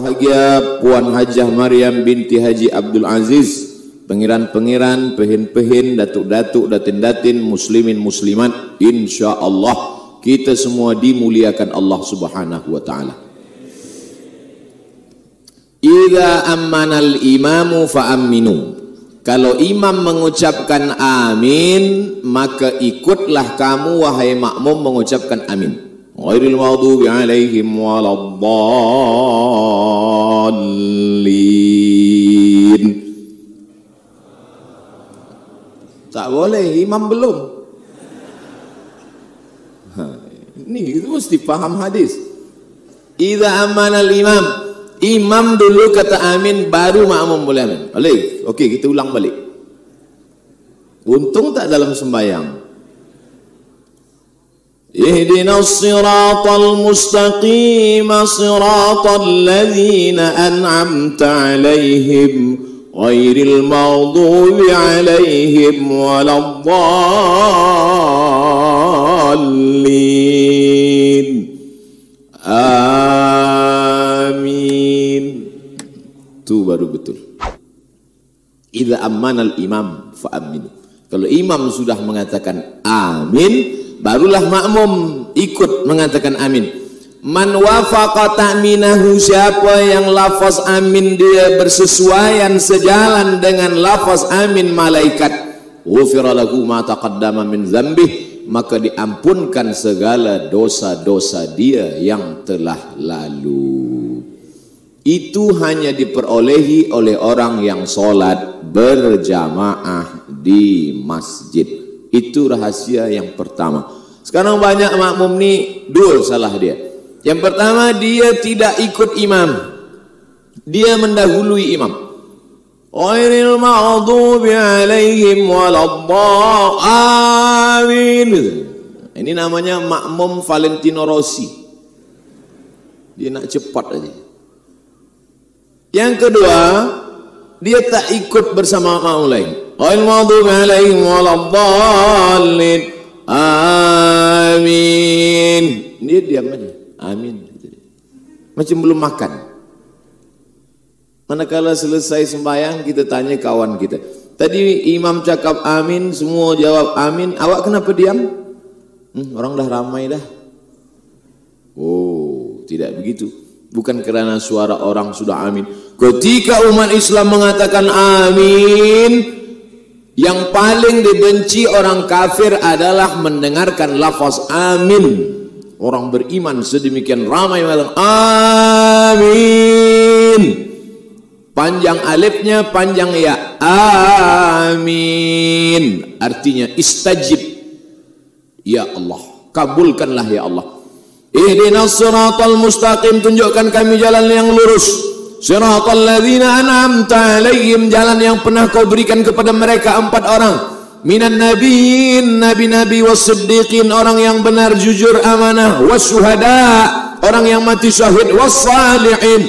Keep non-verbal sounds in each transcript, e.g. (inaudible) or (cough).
berbahagia Puan Hajah Maryam binti Haji Abdul Aziz, pengiran-pengiran, pehin-pehin, datuk-datuk, datin-datin, muslimin, muslimat, insya Allah kita semua dimuliakan Allah Subhanahu wa taala. Iza ammanal imamu fa'aminu. Kalau imam mengucapkan amin, maka ikutlah kamu wahai makmum mengucapkan amin. غير المغضوب عليهم ولا الضالين tak boleh imam belum ha, ini itu mesti paham hadis idza amana al imam imam dulu kata amin baru makmum boleh amin boleh okey kita ulang balik untung tak dalam sembahyang اهدنا الصراط المستقيم صراط الذين أنعمت عليهم غير المغضوب عليهم ولا الضالين. آمين. tu baru betul al-imam fa aminu. Kalau imam sudah mengatakan amin, barulah makmum ikut mengatakan amin. Man wafaqa ta'minahu siapa yang lafaz amin dia bersesuaian sejalan dengan lafaz amin malaikat. Ghufira lahu ma taqaddama min dzambih maka diampunkan segala dosa-dosa dia yang telah lalu. Itu hanya diperolehi oleh orang yang solat berjamaah di masjid itu rahasia yang pertama. Sekarang banyak makmum ni dua salah dia. Yang pertama dia tidak ikut imam. Dia mendahului imam. Ghairil maghdubi alaihim waladdallin. Ini namanya makmum Valentino Rossi. Dia nak cepat aja. Yang kedua, dia tak ikut bersama makmum lain. والمغضوب عليهم ولا الضالين آمين dia diam aja amin macam belum makan manakala selesai sembahyang kita tanya kawan kita tadi imam cakap amin semua jawab amin awak kenapa diam hmm, orang dah ramai dah oh tidak begitu bukan kerana suara orang sudah amin ketika umat Islam mengatakan amin yang paling dibenci orang kafir adalah mendengarkan lafaz amin. Orang beriman sedemikian ramai mengatakan amin. Panjang alifnya, panjang ya. Amin. Artinya istajib. Ya Allah. Kabulkanlah ya Allah. Ihdinas siratal mustaqim. Tunjukkan kami jalan yang lurus. Siratal ladzina an'amta alaihim jalan yang pernah kau berikan kepada mereka empat orang. Minan nabiyyin nabi-nabi was-siddiqin orang yang benar jujur amanah was-syuhada orang yang mati syahid was-salihin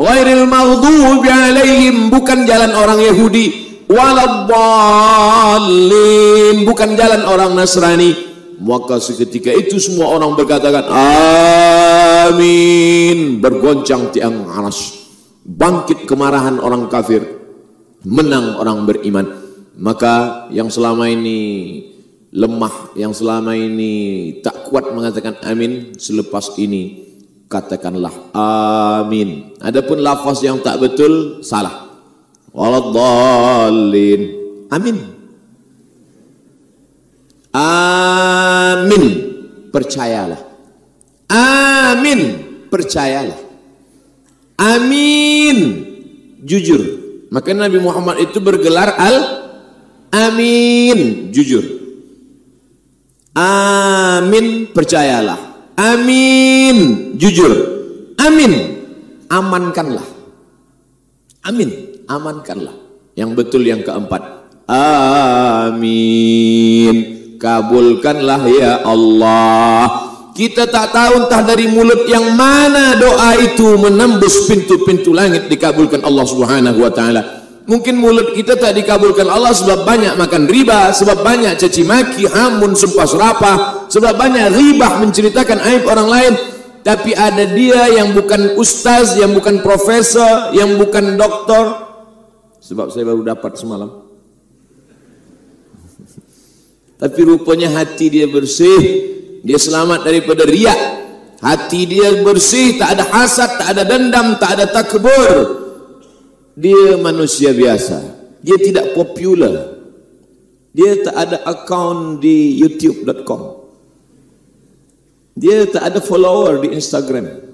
ghairil maghdubi alaihim bukan jalan orang Yahudi waladdallin bukan jalan orang Nasrani. Maka seketika itu semua orang berkatakan amin. Bergoncang tiang aras bangkit kemarahan orang kafir, menang orang beriman. Maka yang selama ini lemah, yang selama ini tak kuat mengatakan amin, selepas ini katakanlah amin. Adapun lafaz yang tak betul salah. Waladhdallin. Amin. Amin. Percayalah. Amin. Percayalah. Amin. Jujur. Maka Nabi Muhammad itu bergelar al Amin. Jujur. Amin. Percayalah. Amin. Jujur. Amin. Amankanlah. Amin. Amankanlah. Yang betul yang keempat. Amin. Kabulkanlah ya Allah. Kita tak tahu entah dari mulut yang mana doa itu menembus pintu-pintu langit dikabulkan Allah Subhanahu wa taala. Mungkin mulut kita tak dikabulkan Allah sebab banyak makan riba, sebab banyak caci maki, hamun, sumpah serapah, sebab banyak riba menceritakan aib orang lain. tapi ada dia yang bukan ustaz, yang bukan profesor, yang bukan doktor. Sebab saya baru dapat semalam. (laughs) Tapi rupanya hati dia bersih, dia selamat daripada riak. Hati dia bersih, tak ada hasad, tak ada dendam, tak ada takbur. Dia manusia biasa. Dia tidak popular. Dia tak ada account di youtube.com. Dia tak ada follower di Instagram.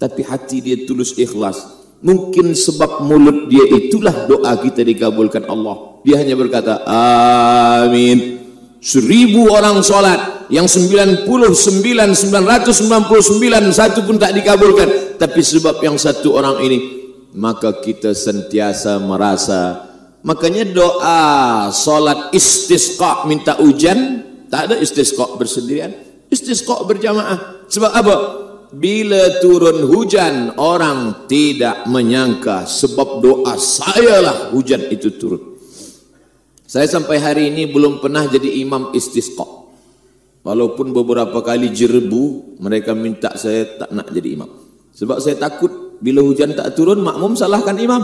Tapi hati dia tulus ikhlas. Mungkin sebab mulut dia itulah doa kita dikabulkan Allah. Dia hanya berkata, Amin. Seribu orang solat yang sembilan puluh sembilan sembilan ratus sembilan puluh sembilan satu pun tak dikabulkan. Tapi sebab yang satu orang ini, maka kita sentiasa merasa. Makanya doa solat istisqa minta hujan, tak ada istisqa bersendirian istisqa berjamaah sebab apa bila turun hujan orang tidak menyangka sebab doa saya lah hujan itu turun saya sampai hari ini belum pernah jadi imam istisqa walaupun beberapa kali jerebu mereka minta saya tak nak jadi imam sebab saya takut bila hujan tak turun makmum salahkan imam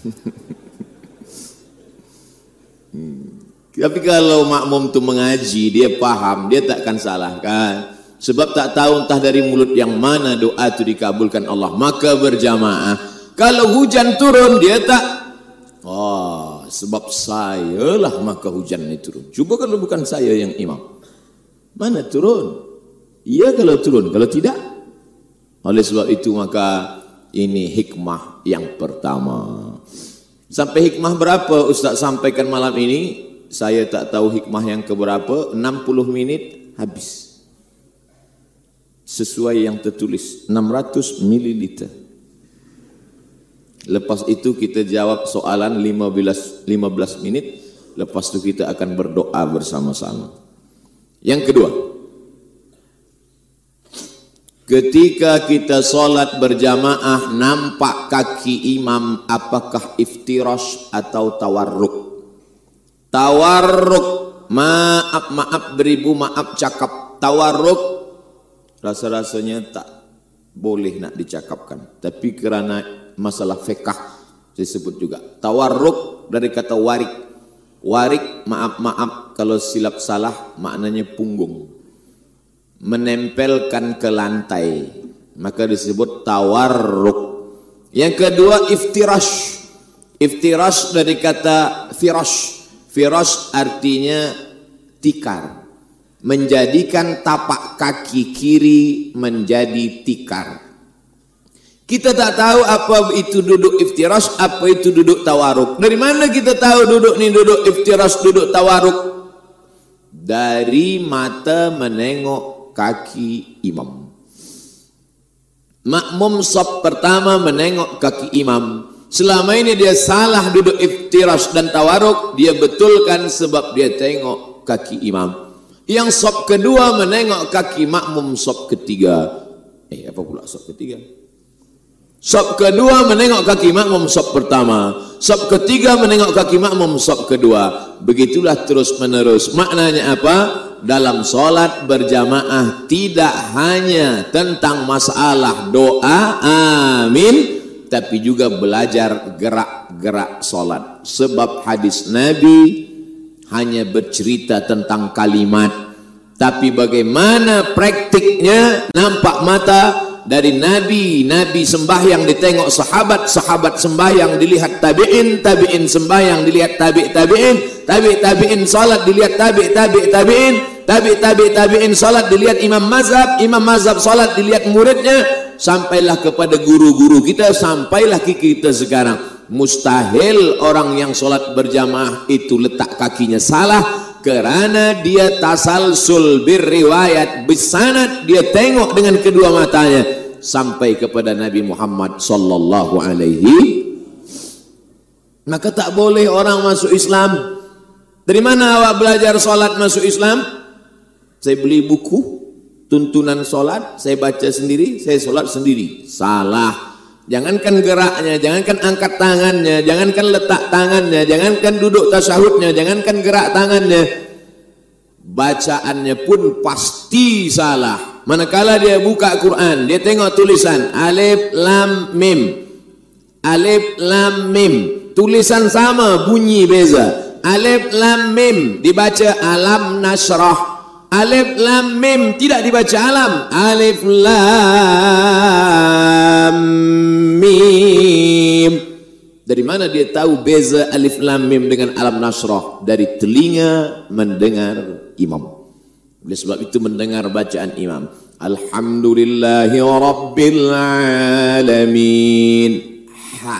(laughs) hmm. Tapi kalau makmum tu mengaji, dia paham, dia takkan salahkan. Sebab tak tahu entah dari mulut yang mana doa itu dikabulkan Allah. Maka berjamaah. Kalau hujan turun, dia tak. Oh, sebab saya lah maka hujan ini turun. Cuba kalau bukan saya yang imam. Mana turun? Iya kalau turun, kalau tidak. Oleh sebab itu maka ini hikmah yang pertama. Sampai hikmah berapa Ustaz sampaikan malam ini? saya tak tahu hikmah yang keberapa 60 minit habis sesuai yang tertulis 600 mililiter lepas itu kita jawab soalan 15 15 minit. Lepas itu kita akan berdoa bersama-sama. Yang kedua. Ketika kita solat berjamaah nampak kaki imam apakah iftirash atau tawarruk? Tawarruk. Maaf maaf beribu maaf cakap. Tawarruk. Rasa-rasanya tak boleh nak dicakapkan. Tapi kerana masalah fiqh disebut juga. Tawarruk dari kata warik. Warik maaf maaf kalau silap salah maknanya punggung. Menempelkan ke lantai. Maka disebut tawarruk. Yang kedua iftirash. Iftirash dari kata firash. Firas artinya tikar. Menjadikan tapak kaki kiri menjadi tikar. Kita tak tahu apa itu duduk iftiras, apa itu duduk tawaruk. Dari mana kita tahu duduk ni duduk iftiras, duduk tawaruk? Dari mata menengok kaki imam. Makmum sop pertama menengok kaki imam. Selama ini dia salah duduk iftirash dan tawaruk, dia betulkan sebab dia tengok kaki imam. Yang sop kedua menengok kaki makmum sop ketiga. Eh, apa pula sop ketiga? Sop kedua menengok kaki makmum sop pertama. Sop ketiga menengok kaki makmum sop kedua. Begitulah terus menerus. Maknanya apa? Dalam solat berjamaah tidak hanya tentang masalah doa. Amin tapi juga belajar gerak-gerak solat. Sebab hadis Nabi hanya bercerita tentang kalimat. Tapi bagaimana praktiknya nampak mata dari Nabi. Nabi sembahyang ditengok sahabat. Sahabat sembahyang dilihat tabi'in. Tabi'in sembahyang dilihat tabi' tabi'in. Tabi' tabi'in salat dilihat tabi' tabi' tabi'in. Tabi' tabi' tabi'in salat dilihat imam mazhab. Imam mazhab salat dilihat muridnya sampailah kepada guru-guru kita sampailah ke kita sekarang mustahil orang yang solat berjamaah itu letak kakinya salah kerana dia tasalsul birriwayat bisanat dia tengok dengan kedua matanya sampai kepada Nabi Muhammad sallallahu alaihi maka tak boleh orang masuk Islam dari mana awak belajar solat masuk Islam saya beli buku tuntunan solat, saya baca sendiri, saya solat sendiri. Salah. Jangankan geraknya, jangankan angkat tangannya, jangankan letak tangannya, jangankan duduk tasyahudnya, jangankan gerak tangannya. bacaannya pun pasti salah. Manakala dia buka Quran, dia tengok tulisan alif lam mim. Alif lam mim. Tulisan sama, bunyi beza. Alif lam mim dibaca alam nasrah. Alif lam mim tidak dibaca alam. Alif lam mim. Dari mana dia tahu beza alif lam mim dengan alam nasrah? Dari telinga mendengar imam. Oleh sebab itu mendengar bacaan imam. Alhamdulillahi rabbil alamin. Ha.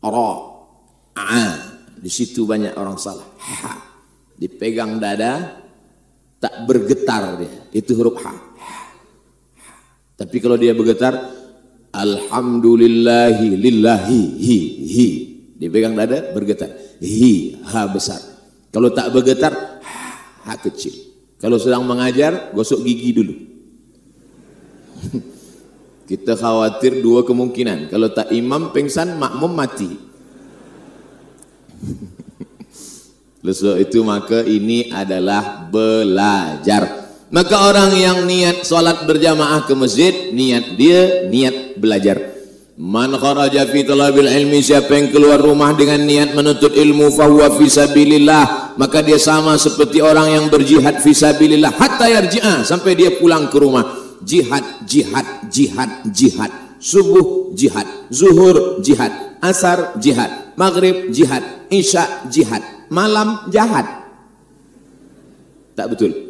Ra. A. Di situ banyak orang salah. Ha. Dipegang dada, tak bergetar dia. Itu huruf ha. Tapi kalau dia bergetar, Alhamdulillahi lillahi hi hi. Dipegang dada bergetar. Hi ha besar. Kalau tak bergetar ha kecil. Kalau sedang mengajar gosok gigi dulu. (laughs) Kita khawatir dua kemungkinan. Kalau tak imam pengsan makmum mati. (laughs) Lepas itu maka ini adalah belajar. Maka orang yang niat solat berjamaah ke masjid, niat dia niat belajar. Man kharaja fi talabil ilmi siapa yang keluar rumah dengan niat menuntut ilmu fahuwa fi sabilillah maka dia sama seperti orang yang berjihad fi sabilillah. Hatta yarji'a sampai dia pulang ke rumah. Jihad jihad jihad jihad. Subuh jihad. Zuhur jihad. Asar jihad. Maghrib jihad. Isya jihad malam jahat tak betul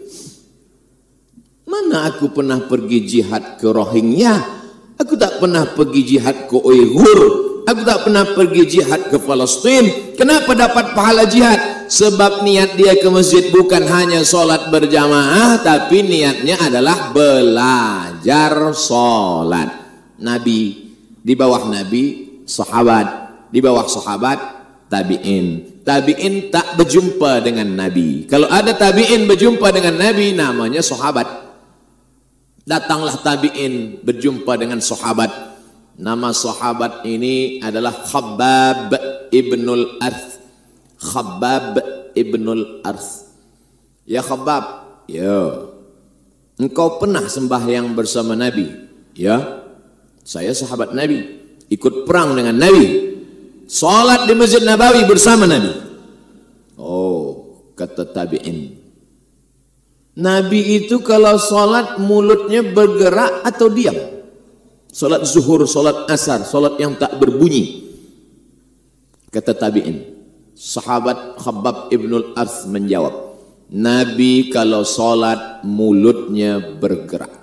Mana aku pernah pergi jihad ke Rohingya? Aku tak pernah pergi jihad ke Uyghur. Aku tak pernah pergi jihad ke Palestin. Kenapa dapat pahala jihad? Sebab niat dia ke masjid bukan hanya solat berjamaah, tapi niatnya adalah belajar solat. Nabi, di bawah Nabi, sahabat. Di bawah sahabat, tabi'in. Tabi'in tak berjumpa dengan Nabi. Kalau ada tabi'in berjumpa dengan Nabi, namanya sahabat. Datanglah tabi'in berjumpa dengan sahabat. Nama sahabat ini adalah Khabbab ibnul Arth. Khabbab ibnul Arth. Ya Khabbab, ya. Engkau pernah sembahyang bersama Nabi? Ya. Saya sahabat Nabi. Ikut perang dengan Nabi. Salat di Masjid Nabawi bersama Nabi. Oh, kata tabi'in. Nabi itu kalau solat mulutnya bergerak atau diam. Solat zuhur, solat asar, solat yang tak berbunyi. Kata tabi'in. Sahabat Khabbab Ibnul Arth menjawab. Nabi kalau solat mulutnya bergerak.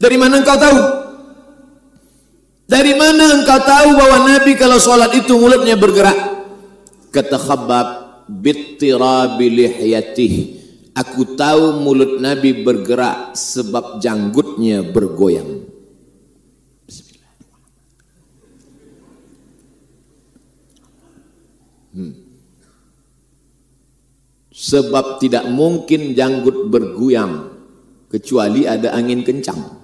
Dari mana engkau tahu? Dari mana engkau tahu bahwa Nabi kalau solat itu mulutnya bergerak? Kata Khabbab. Bittirabi lihyatihi Aku tahu mulut Nabi bergerak sebab janggutnya bergoyang. Hmm. Sebab tidak mungkin janggut bergoyang kecuali ada angin kencang.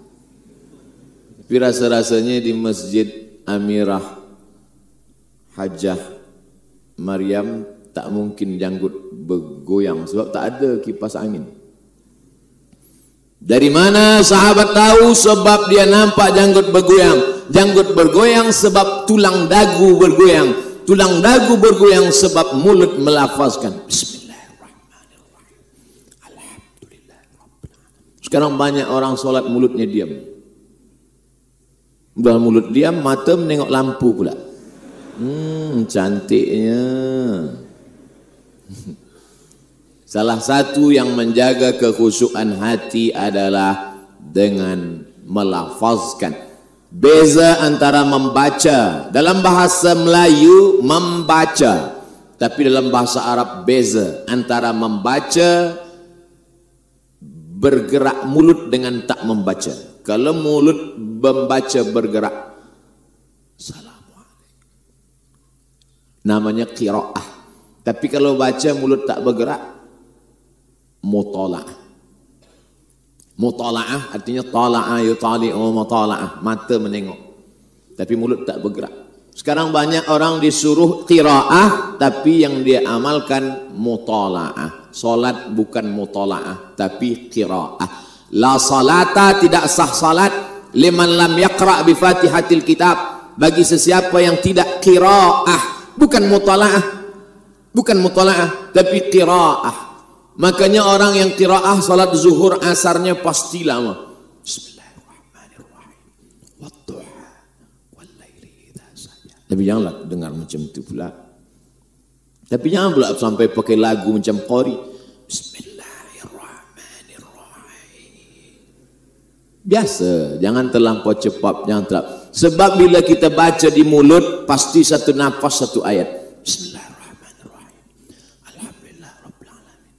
Tapi rasa-rasanya di masjid Amirah Hajah Maryam tak mungkin janggut bergoyang sebab tak ada kipas angin. Dari mana sahabat tahu sebab dia nampak janggut bergoyang? Janggut bergoyang sebab tulang dagu bergoyang. Tulang dagu bergoyang sebab mulut melafazkan Bismillahirrahmanirrahim. Alhamdulillah. Sekarang banyak orang solat mulutnya diam. Dalam mulut diam, mata menengok lampu pula. Hmm, cantiknya. (laughs) Salah satu yang menjaga kekhusyukan hati adalah dengan melafazkan. Beza antara membaca dalam bahasa Melayu membaca, tapi dalam bahasa Arab beza antara membaca bergerak mulut dengan tak membaca. Kalau mulut membaca bergerak. Namanya qiraah. Tapi kalau baca mulut tak bergerak, mutala'ah. Mutala'ah artinya tala'ah yutali'u mutala'ah. Mata menengok. Tapi mulut tak bergerak. Sekarang banyak orang disuruh qiraah tapi yang dia amalkan mutalaah. Salat bukan mutalaah tapi qiraah. La salata tidak sah salat liman lam yaqra bi Fatihatil Kitab bagi sesiapa yang tidak qiraah bukan mutalaah bukan mutalaah tapi qiraah. Makanya orang yang qiraah salat zuhur asarnya pasti lama. Tapi janganlah dengar macam itu pula. Tapi jangan pula sampai pakai lagu macam Qori. Bismillahirrahmanirrahim. Biasa, jangan terlampau cepat, jangan terlampau. Sebab bila kita baca di mulut, pasti satu nafas satu ayat.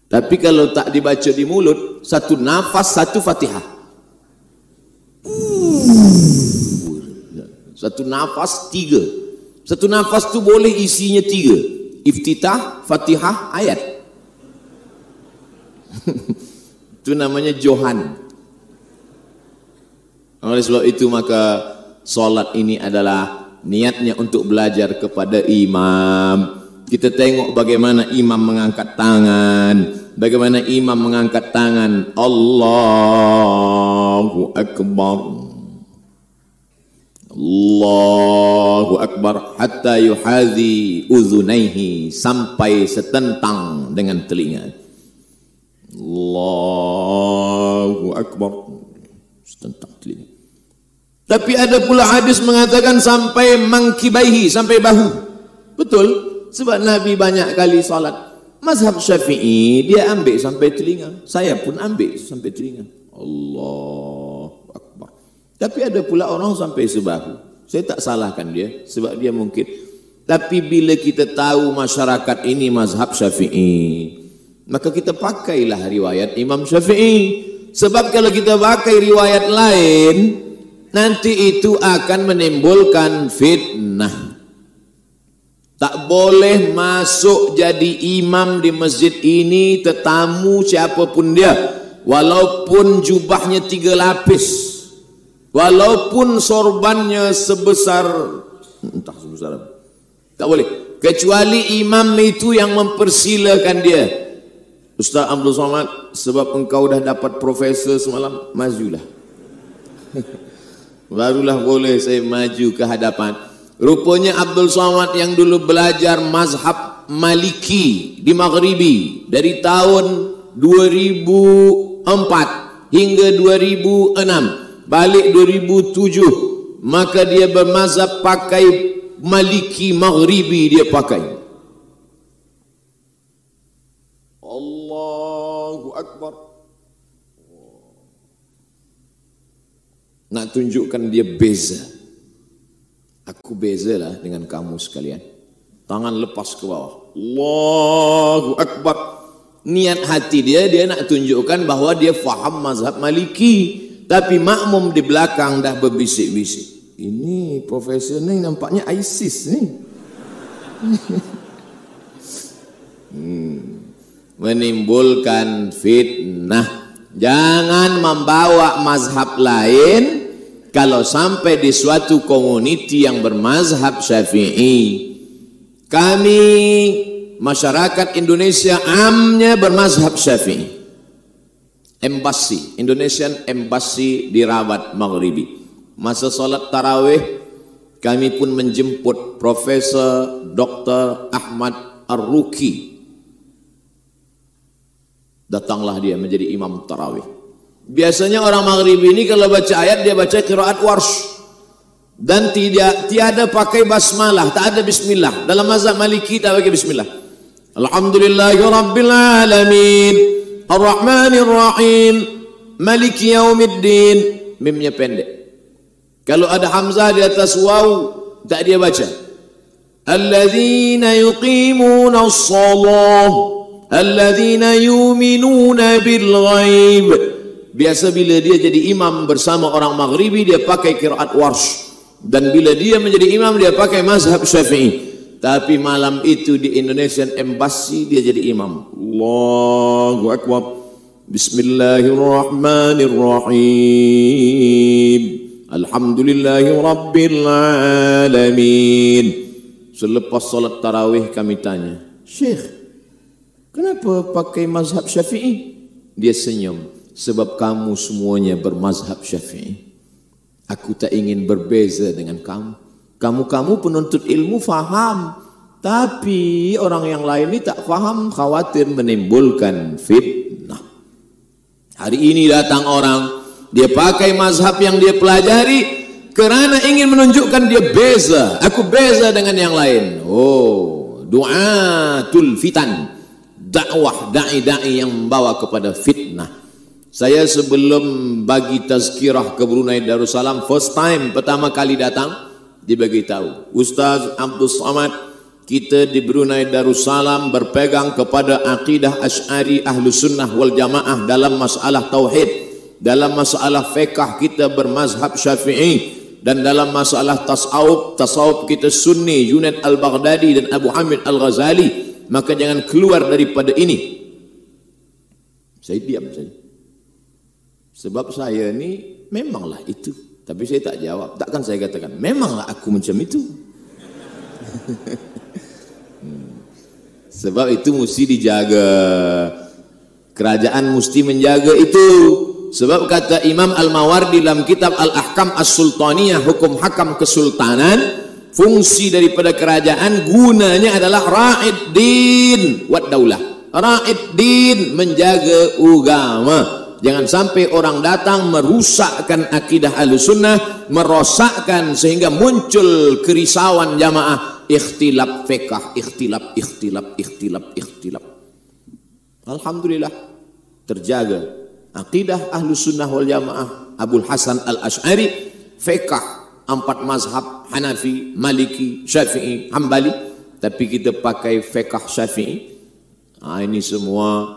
Tapi kalau tak dibaca di mulut, satu nafas satu fatihah. Satu nafas tiga. Satu nafas tu boleh isinya tiga. Iftitah, fatihah, ayat. (laughs) itu namanya Johan. Oleh sebab itu maka solat ini adalah niatnya untuk belajar kepada imam. Kita tengok bagaimana imam mengangkat tangan. Bagaimana imam mengangkat tangan. Allahu Akbar. Allahu Akbar hatta yuhadhi uzunaihi sampai setentang dengan telinga. Allahu Akbar setentang telinga. Tapi ada pula hadis mengatakan sampai mangkibaihi sampai bahu. Betul? Sebab Nabi banyak kali salat. Mazhab Syafi'i dia ambil sampai telinga. Saya pun ambil sampai telinga. Allah tapi ada pula orang sampai sebahu. Saya tak salahkan dia sebab dia mungkin. Tapi bila kita tahu masyarakat ini mazhab syafi'i. Maka kita pakailah riwayat Imam Syafi'i. Sebab kalau kita pakai riwayat lain. Nanti itu akan menimbulkan fitnah. Tak boleh masuk jadi imam di masjid ini tetamu siapapun dia. Walaupun jubahnya tiga lapis walaupun sorbannya sebesar entah sebesar apa tak boleh kecuali imam itu yang mempersilakan dia Ustaz Abdul Somad sebab engkau dah dapat profesor semalam majulah (laughs) barulah boleh saya maju ke hadapan. Rupanya Abdul Somad yang dulu belajar mazhab Maliki di Maghribi dari tahun 2004 hingga 2006 balik 2007 maka dia bermazhab pakai maliki maghribi dia pakai Allahu Akbar nak tunjukkan dia beza aku beza lah dengan kamu sekalian tangan lepas ke bawah Allahu Akbar niat hati dia dia nak tunjukkan bahawa dia faham mazhab maliki tapi makmum di belakang dah berbisik-bisik. Ini profesor ni nampaknya ISIS ni. hmm. Menimbulkan fitnah. Jangan membawa mazhab lain kalau sampai di suatu komuniti yang bermazhab syafi'i. Kami masyarakat Indonesia amnya bermazhab syafi'i. Embassy, Indonesian Embassy di Rabat Maghribi. Masa solat tarawih, kami pun menjemput Profesor Dr. Ahmad Ar-Ruki. Datanglah dia menjadi imam tarawih. Biasanya orang Maghribi ini kalau baca ayat dia baca kiraat warsh. Dan tidak tiada pakai basmalah, tak ada bismillah. Dalam mazhab Maliki tak pakai bismillah. Alhamdulillahirabbil alamin. Ar-Rahman Ar-Rahim Malik Yawmiddin Mimnya pendek Kalau ada Hamzah di atas waw Tak dia baca Alladzina yuqimuna as-salah Alladzina yuminuna bil-ghaib Biasa bila dia jadi imam bersama orang Maghribi Dia pakai kiraat warsh Dan bila dia menjadi imam Dia pakai mazhab syafi'i tapi malam itu di Indonesian Embassy dia jadi imam. Allahu Akbar. Bismillahirrahmanirrahim. Alhamdulillahi Rabbil Alamin. Selepas solat tarawih kami tanya, Syekh, kenapa pakai mazhab syafi'i? Dia senyum, sebab kamu semuanya bermazhab syafi'i. Aku tak ingin berbeza dengan kamu. Kamu-kamu penuntut ilmu faham. Tapi orang yang lain ini tak faham, khawatir menimbulkan fitnah. Hari ini datang orang, dia pakai mazhab yang dia pelajari kerana ingin menunjukkan dia beza. Aku beza dengan yang lain. Oh, doa tul fitan. Dakwah dai-dai yang membawa kepada fitnah. Saya sebelum bagi tazkirah ke Brunei Darussalam first time pertama kali datang dibagi tahu Ustaz Abdul Samad kita di Brunei Darussalam berpegang kepada akidah Asy'ari Ahlus Sunnah wal Jamaah dalam masalah tauhid dalam masalah fiqh kita bermazhab syafi'i dan dalam masalah tasawuf tasawuf kita sunni Junaid al-Baghdadi dan Abu Hamid al-Ghazali. Maka jangan keluar daripada ini. Saya diam saja sebab saya ni memanglah itu. Tapi saya tak jawab. Takkan saya katakan memanglah aku macam itu? (laughs) Hmm. sebab itu mesti dijaga. Kerajaan mesti menjaga itu. Sebab kata Imam Al-Mawardi dalam kitab Al-Ahkam As-Sultaniyah Hukum Hakam Kesultanan Fungsi daripada kerajaan gunanya adalah Ra'id Din Wat Daulah. Ra'id Din menjaga agama Jangan sampai orang datang merusakkan akidah Ahlussunnah Merosakkan sehingga muncul kerisauan jamaah. Ikhtilaf fiqah, ikhtilaf, ikhtilaf, ikhtilaf, ikhtilaf. Alhamdulillah. Terjaga Aqidah Ahlu Sunnah wal Jamaah. Abul Hasan Al-Ash'ari Fiqah Empat mazhab Hanafi, Maliki, Syafi'i, Hambali. Tapi kita pakai fiqah Syafi'i. Ha, Ini semua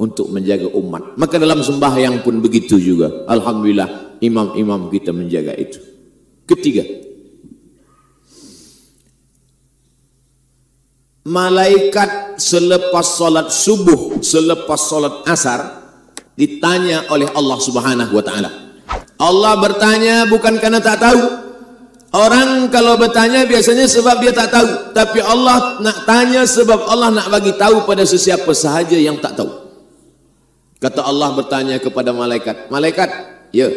untuk menjaga umat Maka dalam sembahyang pun begitu juga Alhamdulillah imam-imam kita menjaga itu Ketiga Malaikat selepas solat subuh Selepas solat asar ditanya oleh Allah Subhanahu wa taala. Allah bertanya bukan karena tak tahu. Orang kalau bertanya biasanya sebab dia tak tahu, tapi Allah nak tanya sebab Allah nak bagi tahu pada sesiapa sahaja yang tak tahu. Kata Allah bertanya kepada malaikat, "Malaikat, ya.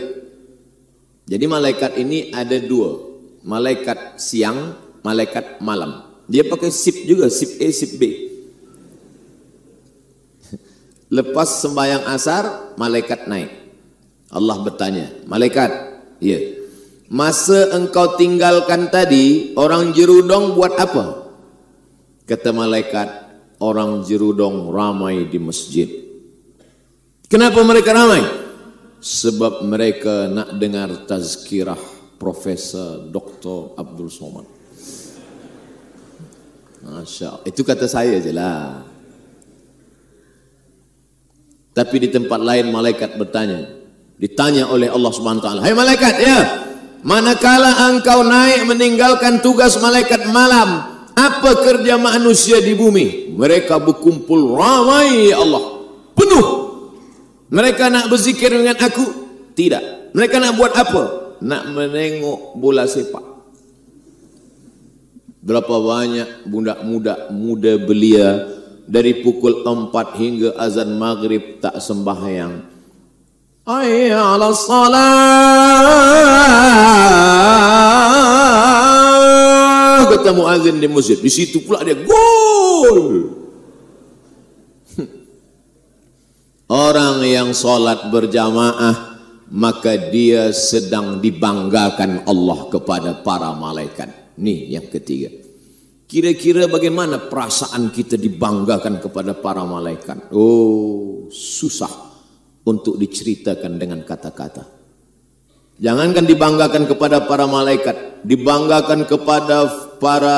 Jadi malaikat ini ada dua. Malaikat siang, malaikat malam. Dia pakai sip juga, sip A, sip B. (laughs) Lepas sembahyang asar, malaikat naik. Allah bertanya, malaikat, ya. Masa engkau tinggalkan tadi, orang jerudong buat apa? Kata malaikat, orang jerudong ramai di masjid. Kenapa mereka ramai? Sebab mereka nak dengar tazkirah Profesor Dr. Abdul Somad. Masya Allah. Itu kata saya je lah. Tapi di tempat lain malaikat bertanya. Ditanya oleh Allah taala, "Hai malaikat, ya, manakala engkau naik meninggalkan tugas malaikat malam, apa kerja manusia di bumi?" Mereka berkumpul ramai ya Allah. Penuh. Mereka nak berzikir dengan aku? Tidak. Mereka nak buat apa? Nak menengok bola sepak. Berapa banyak budak-budak muda belia dari pukul 4 hingga azan maghrib tak sembahyang. Ayya ala salat. Kata muazin di masjid. Di situ pula dia gol. Orang yang solat berjamaah maka dia sedang dibanggakan Allah kepada para malaikat. Ni yang ketiga. Kira-kira bagaimana perasaan kita dibanggakan kepada para malaikat? Oh, susah untuk diceritakan dengan kata-kata. Jangankan dibanggakan kepada para malaikat, dibanggakan kepada para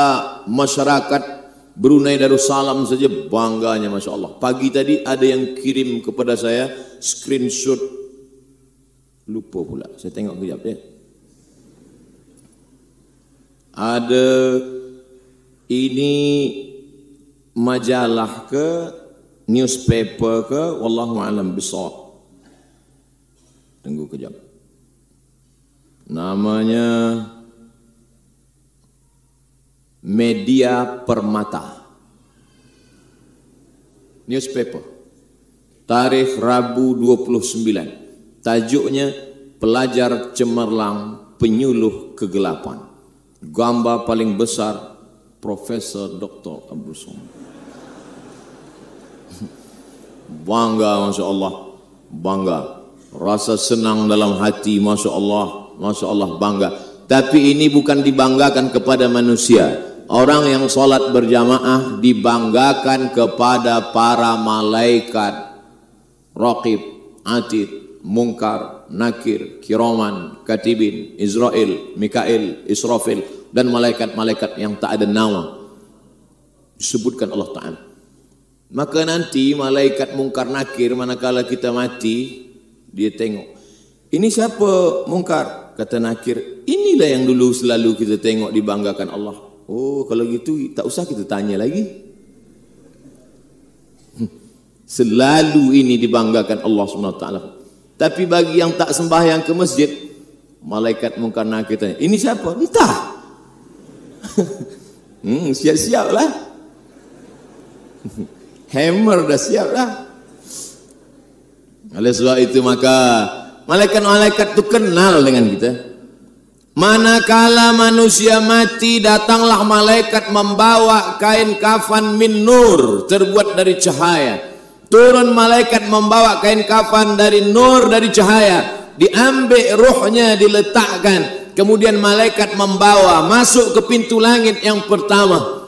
masyarakat Brunei Darussalam saja bangganya Masya Allah. Pagi tadi ada yang kirim kepada saya screenshot. Lupa pula, saya tengok kejap ya. Ada ini majalah ke newspaper ke wallahu alam bisawab tunggu kejap Namanya Media Permata. Newspaper. Tarikh Rabu 29. Tajuknya Pelajar Cemerlang Penyuluh Kegelapan. Gambar paling besar Profesor Dr. Abdul Somad. (laughs) Bangga Masya Allah. Bangga. Rasa senang dalam hati Masya Allah. Masya Allah bangga. Tapi ini bukan dibanggakan kepada manusia. Orang yang solat berjamaah dibanggakan kepada para malaikat. Raqib, Atid, Mungkar, Nakir, Kiraman, Katibin, Israel, Mikael, Israfil dan malaikat-malaikat yang tak ada nama. Disebutkan Allah Ta'ala. Maka nanti malaikat mungkar nakir manakala kita mati dia tengok ini siapa mungkar kata nakir inilah yang dulu selalu kita tengok dibanggakan Allah oh kalau gitu tak usah kita tanya lagi selalu ini dibanggakan Allah SWT tapi bagi yang tak sembahyang ke masjid malaikat mungkar nakir tanya ini siapa entah (laughs) hmm, siap-siap lah. (laughs) Hammer dah siap lah. Oleh sebab itu maka malaikat-malaikat itu kenal dengan kita. Manakala manusia mati datanglah malaikat membawa kain kafan min nur terbuat dari cahaya. Turun malaikat membawa kain kafan dari nur dari cahaya. Diambil ruhnya diletakkan Kemudian malaikat membawa masuk ke pintu langit yang pertama.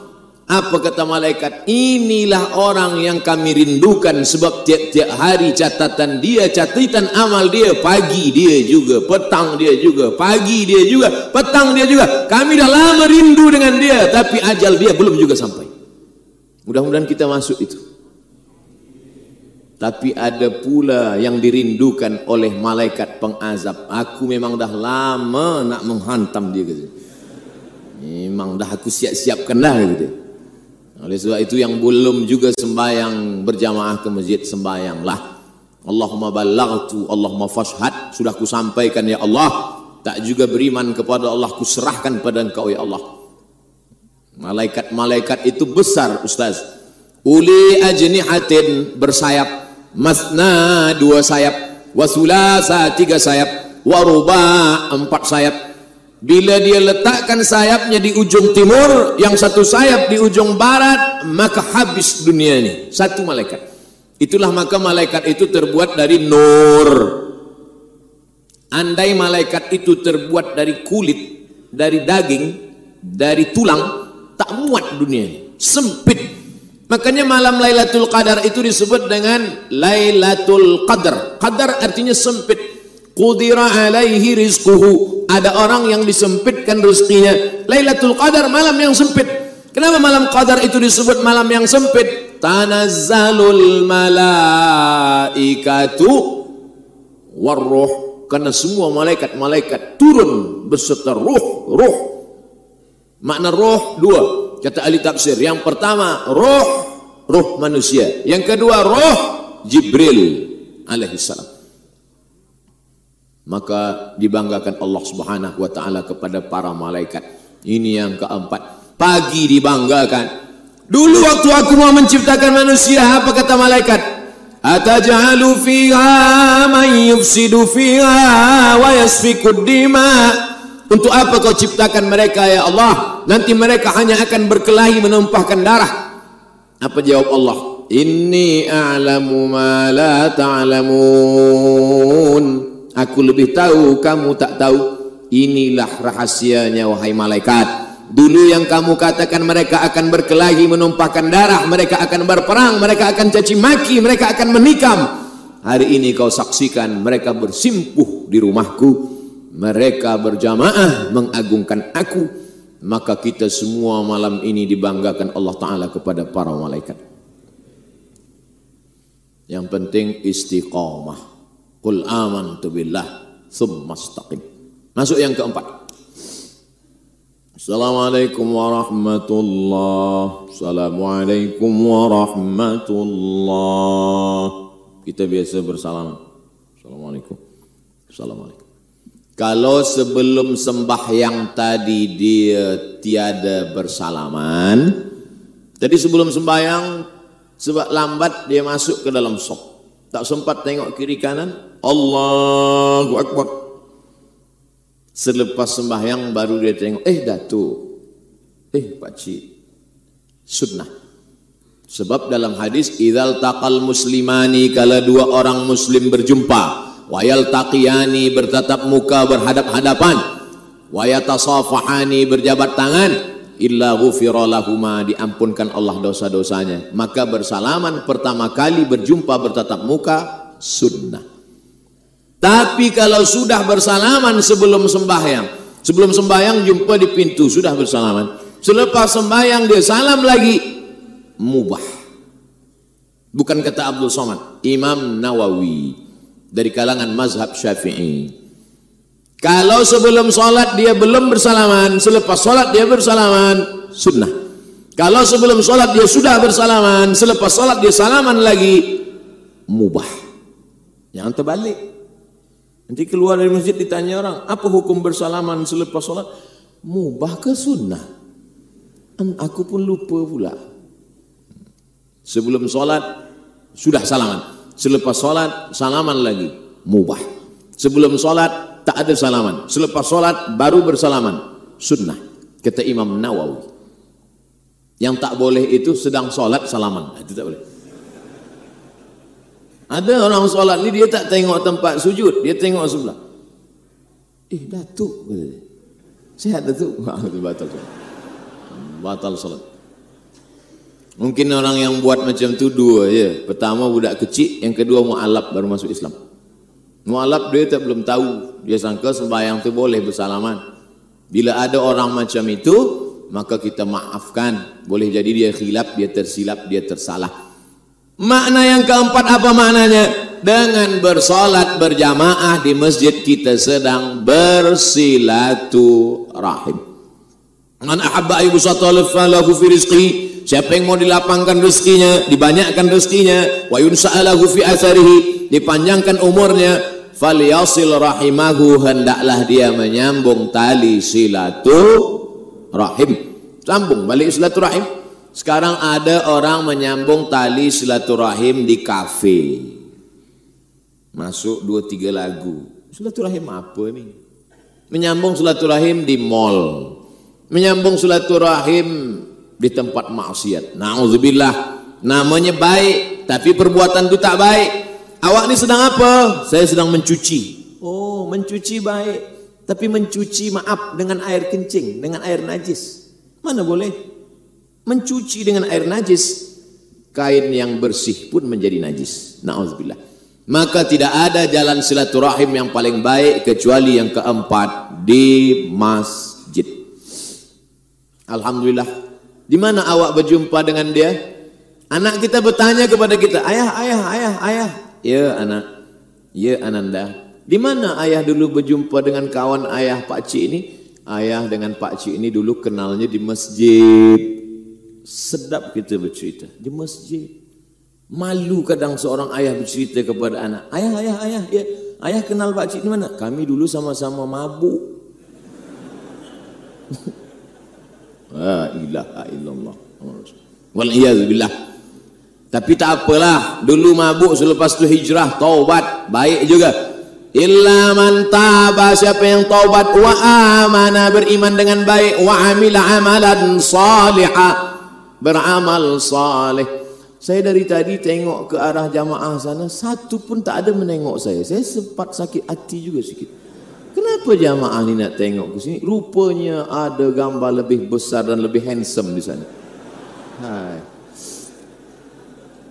Apa kata malaikat? Inilah orang yang kami rindukan sebab tiap-tiap hari catatan dia, catatan amal dia, pagi dia juga, petang dia juga, pagi dia juga, petang dia juga. Kami dah lama rindu dengan dia, tapi ajal dia belum juga sampai. Mudah-mudahan kita masuk itu. Tapi ada pula yang dirindukan oleh malaikat pengazab. Aku memang dah lama nak menghantam dia. Memang dah aku siap-siapkan dah kata. Oleh sebab itu yang belum juga sembahyang berjamaah ke masjid sembahyanglah. Allahumma ballaghtu, Allahumma fashhad. Sudah ku sampaikan ya Allah. Tak juga beriman kepada Allah, ku serahkan pada engkau ya Allah. Malaikat-malaikat itu besar Ustaz. Uli ajnihatin bersayap masna dua sayap wasulasa tiga sayap waruba empat sayap bila dia letakkan sayapnya di ujung timur yang satu sayap di ujung barat maka habis dunia ini. Satu malaikat. Itulah maka malaikat itu terbuat dari nur. Andai malaikat itu terbuat dari kulit dari daging dari tulang tak muat dunia ini. Sempit. Makanya malam Lailatul Qadar itu disebut dengan Lailatul Qadar. Qadar artinya sempit. Qudira alaihi rizquhu. Ada orang yang disempitkan rezekinya. Lailatul Qadar malam yang sempit. Kenapa malam Qadar itu disebut malam yang sempit? Tanazzalul malaikatu warruh. Karena semua malaikat-malaikat turun beserta ruh, ruh. Makna ruh dua kata ahli tafsir yang pertama roh roh manusia yang kedua roh Jibril alaihi salam maka dibanggakan Allah Subhanahu wa taala kepada para malaikat ini yang keempat pagi dibanggakan dulu waktu aku mau menciptakan manusia apa kata malaikat ataj'alu fiha man yufsidu fiha wa yasfiku dima' Untuk apa kau ciptakan mereka ya Allah? Nanti mereka hanya akan berkelahi menumpahkan darah. Apa jawab Allah? Inni a'lamu ma la ta'lamun. Aku lebih tahu, kamu tak tahu. Inilah rahasianya wahai malaikat. Dulu yang kamu katakan mereka akan berkelahi menumpahkan darah, mereka akan berperang, mereka akan caci maki, mereka akan menikam. Hari ini kau saksikan mereka bersimpuh di rumahku mereka berjamaah mengagungkan aku maka kita semua malam ini dibanggakan Allah Ta'ala kepada para malaikat yang penting istiqamah Qul amantu billah Thumma staqim Masuk yang keempat. Assalamualaikum warahmatullahi Assalamualaikum warahmatullahi Kita biasa bersalaman. Assalamualaikum. Assalamualaikum. Kalau sebelum sembahyang tadi dia tiada bersalaman, jadi sebelum sembahyang sebab lambat dia masuk ke dalam sop. Tak sempat tengok kiri kanan. Allahu Akbar. Selepas sembahyang baru dia tengok. Eh Datuk. Eh pakcik. Sunnah. Sebab dalam hadis. Idhal taqal muslimani. Kala dua orang muslim berjumpa. Wayal taqiyani bertatap muka berhadap-hadapan. Wayatasafahani berjabat tangan illa ghufira lahuma diampunkan Allah dosa-dosanya. Maka bersalaman pertama kali berjumpa bertatap muka sunnah. Tapi kalau sudah bersalaman sebelum sembahyang sebelum sembahyang jumpa di pintu sudah bersalaman. Selepas sembahyang dia salam lagi mubah. Bukan kata Abdul Somad Imam Nawawi dari kalangan mazhab Syafi'i kalau sebelum solat dia belum bersalaman, selepas solat dia bersalaman, sunnah. Kalau sebelum solat dia sudah bersalaman, selepas solat dia salaman lagi, mubah. Yang terbalik. Nanti keluar dari masjid ditanya orang, apa hukum bersalaman selepas solat? Mubah ke sunnah? Aku pun lupa pula. Sebelum solat, sudah salaman. Selepas solat, salaman lagi. Mubah. Sebelum solat, tak ada salaman. Selepas solat baru bersalaman. Sunnah. Kata Imam Nawawi. Yang tak boleh itu sedang solat salaman. Itu tak boleh. Ada orang solat ni dia tak tengok tempat sujud. Dia tengok sebelah. Eh Datuk. Sehat Datuk. (laughs) Itu batal solat. Batal solat. Mungkin orang yang buat macam tu dua je. Pertama budak kecil. Yang kedua mu'alab baru masuk Islam. Mualaf dia tak belum tahu. Dia sangka sembahyang tu boleh bersalaman. Bila ada orang macam itu, maka kita maafkan. Boleh jadi dia khilaf, dia tersilap, dia tersalah. Makna yang keempat apa maknanya? Dengan bersolat berjamaah di masjid kita sedang bersilaturahim. Man ahabba satalif falahu fi rizqi. Siapa yang mau dilapangkan rezekinya, dibanyakkan rezekinya, wa yunsa'alahu fi atharihi, dipanjangkan umurnya, falyasil rahimahu hendaklah dia menyambung tali silaturahim. Sambung balik silaturahim. Sekarang ada orang menyambung tali silaturahim di kafe. Masuk dua tiga lagu. Silaturahim apa ni? Menyambung silaturahim di mall. Menyambung silaturahim di tempat maksiat. Naudzubillah. Namanya baik tapi perbuatan itu tak baik Awak ni sedang apa? Saya sedang mencuci. Oh, mencuci baik. Tapi mencuci maaf dengan air kencing, dengan air najis. Mana boleh? Mencuci dengan air najis, kain yang bersih pun menjadi najis. Na'udzubillah. Maka tidak ada jalan silaturahim yang paling baik kecuali yang keempat di masjid. Alhamdulillah. Di mana awak berjumpa dengan dia? Anak kita bertanya kepada kita, ayah, ayah, ayah, ayah, Ya anak, ya ananda. Di mana ayah dulu berjumpa dengan kawan ayah Pak Cik ini? Ayah dengan Pak Cik ini dulu kenalnya di masjid. Sedap kita bercerita di masjid. Malu kadang seorang ayah bercerita kepada anak. Ayah, ayah, ayah, ya. Ayah kenal Pak Cik di mana? Kami dulu sama-sama mabuk. (laughs) La ilaha illallah. Wal billah. Tapi tak apalah, dulu mabuk selepas tu hijrah, taubat, baik juga. Illa man taba siapa yang taubat wa amana beriman dengan baik wa amila amalan salihah beramal salih. Saya dari tadi tengok ke arah jamaah sana, satu pun tak ada menengok saya. Saya sempat sakit hati juga sikit. Kenapa jamaah ni nak tengok ke sini? Rupanya ada gambar lebih besar dan lebih handsome di sana. Hai.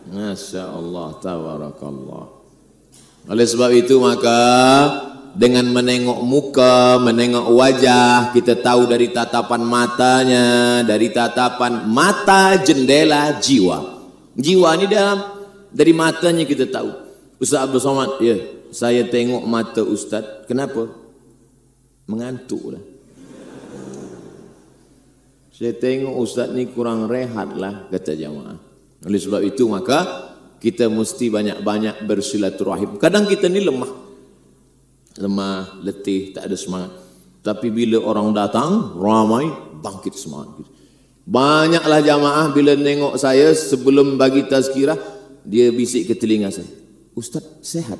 Masya Allah, tabarakallah. Oleh sebab itu maka dengan menengok muka, menengok wajah, kita tahu dari tatapan matanya, dari tatapan mata jendela jiwa. Jiwa ini dalam dari matanya kita tahu. Ustaz Abdul Somad, ya, saya tengok mata Ustaz. Kenapa? Mengantuk lah. Saya tengok Ustaz ni kurang rehat lah, kata jamaah. Oleh sebab itu maka kita mesti banyak-banyak bersilaturahim. Kadang kita ni lemah. lemah, letih, tak ada semangat. Tapi bila orang datang, ramai, bangkit semangat. Banyaklah jamaah bila tengok saya sebelum bagi tazkirah, dia bisik ke telinga saya. Ustaz, sehat.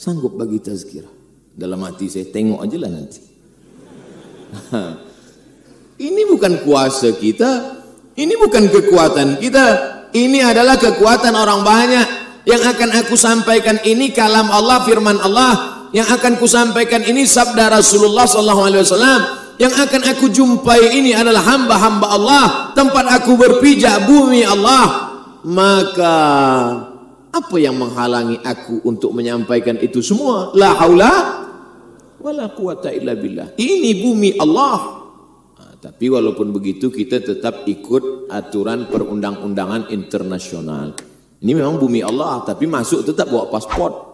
Sanggup bagi tazkirah. Dalam hati saya, tengok aja lah nanti. (laughs) Ini bukan kuasa kita. Ini bukan kekuatan kita. Ini adalah kekuatan orang banyak. Yang akan aku sampaikan ini kalam Allah, firman Allah. Yang akan ku sampaikan ini sabda Rasulullah sallallahu alaihi wasallam yang akan aku jumpai ini adalah hamba-hamba Allah tempat aku berpijak bumi Allah maka apa yang menghalangi aku untuk menyampaikan itu semua la haula wala quwata illa billah ini bumi Allah tapi walaupun begitu kita tetap ikut aturan perundang-undangan internasional ini memang bumi Allah tapi masuk tetap bawa pasport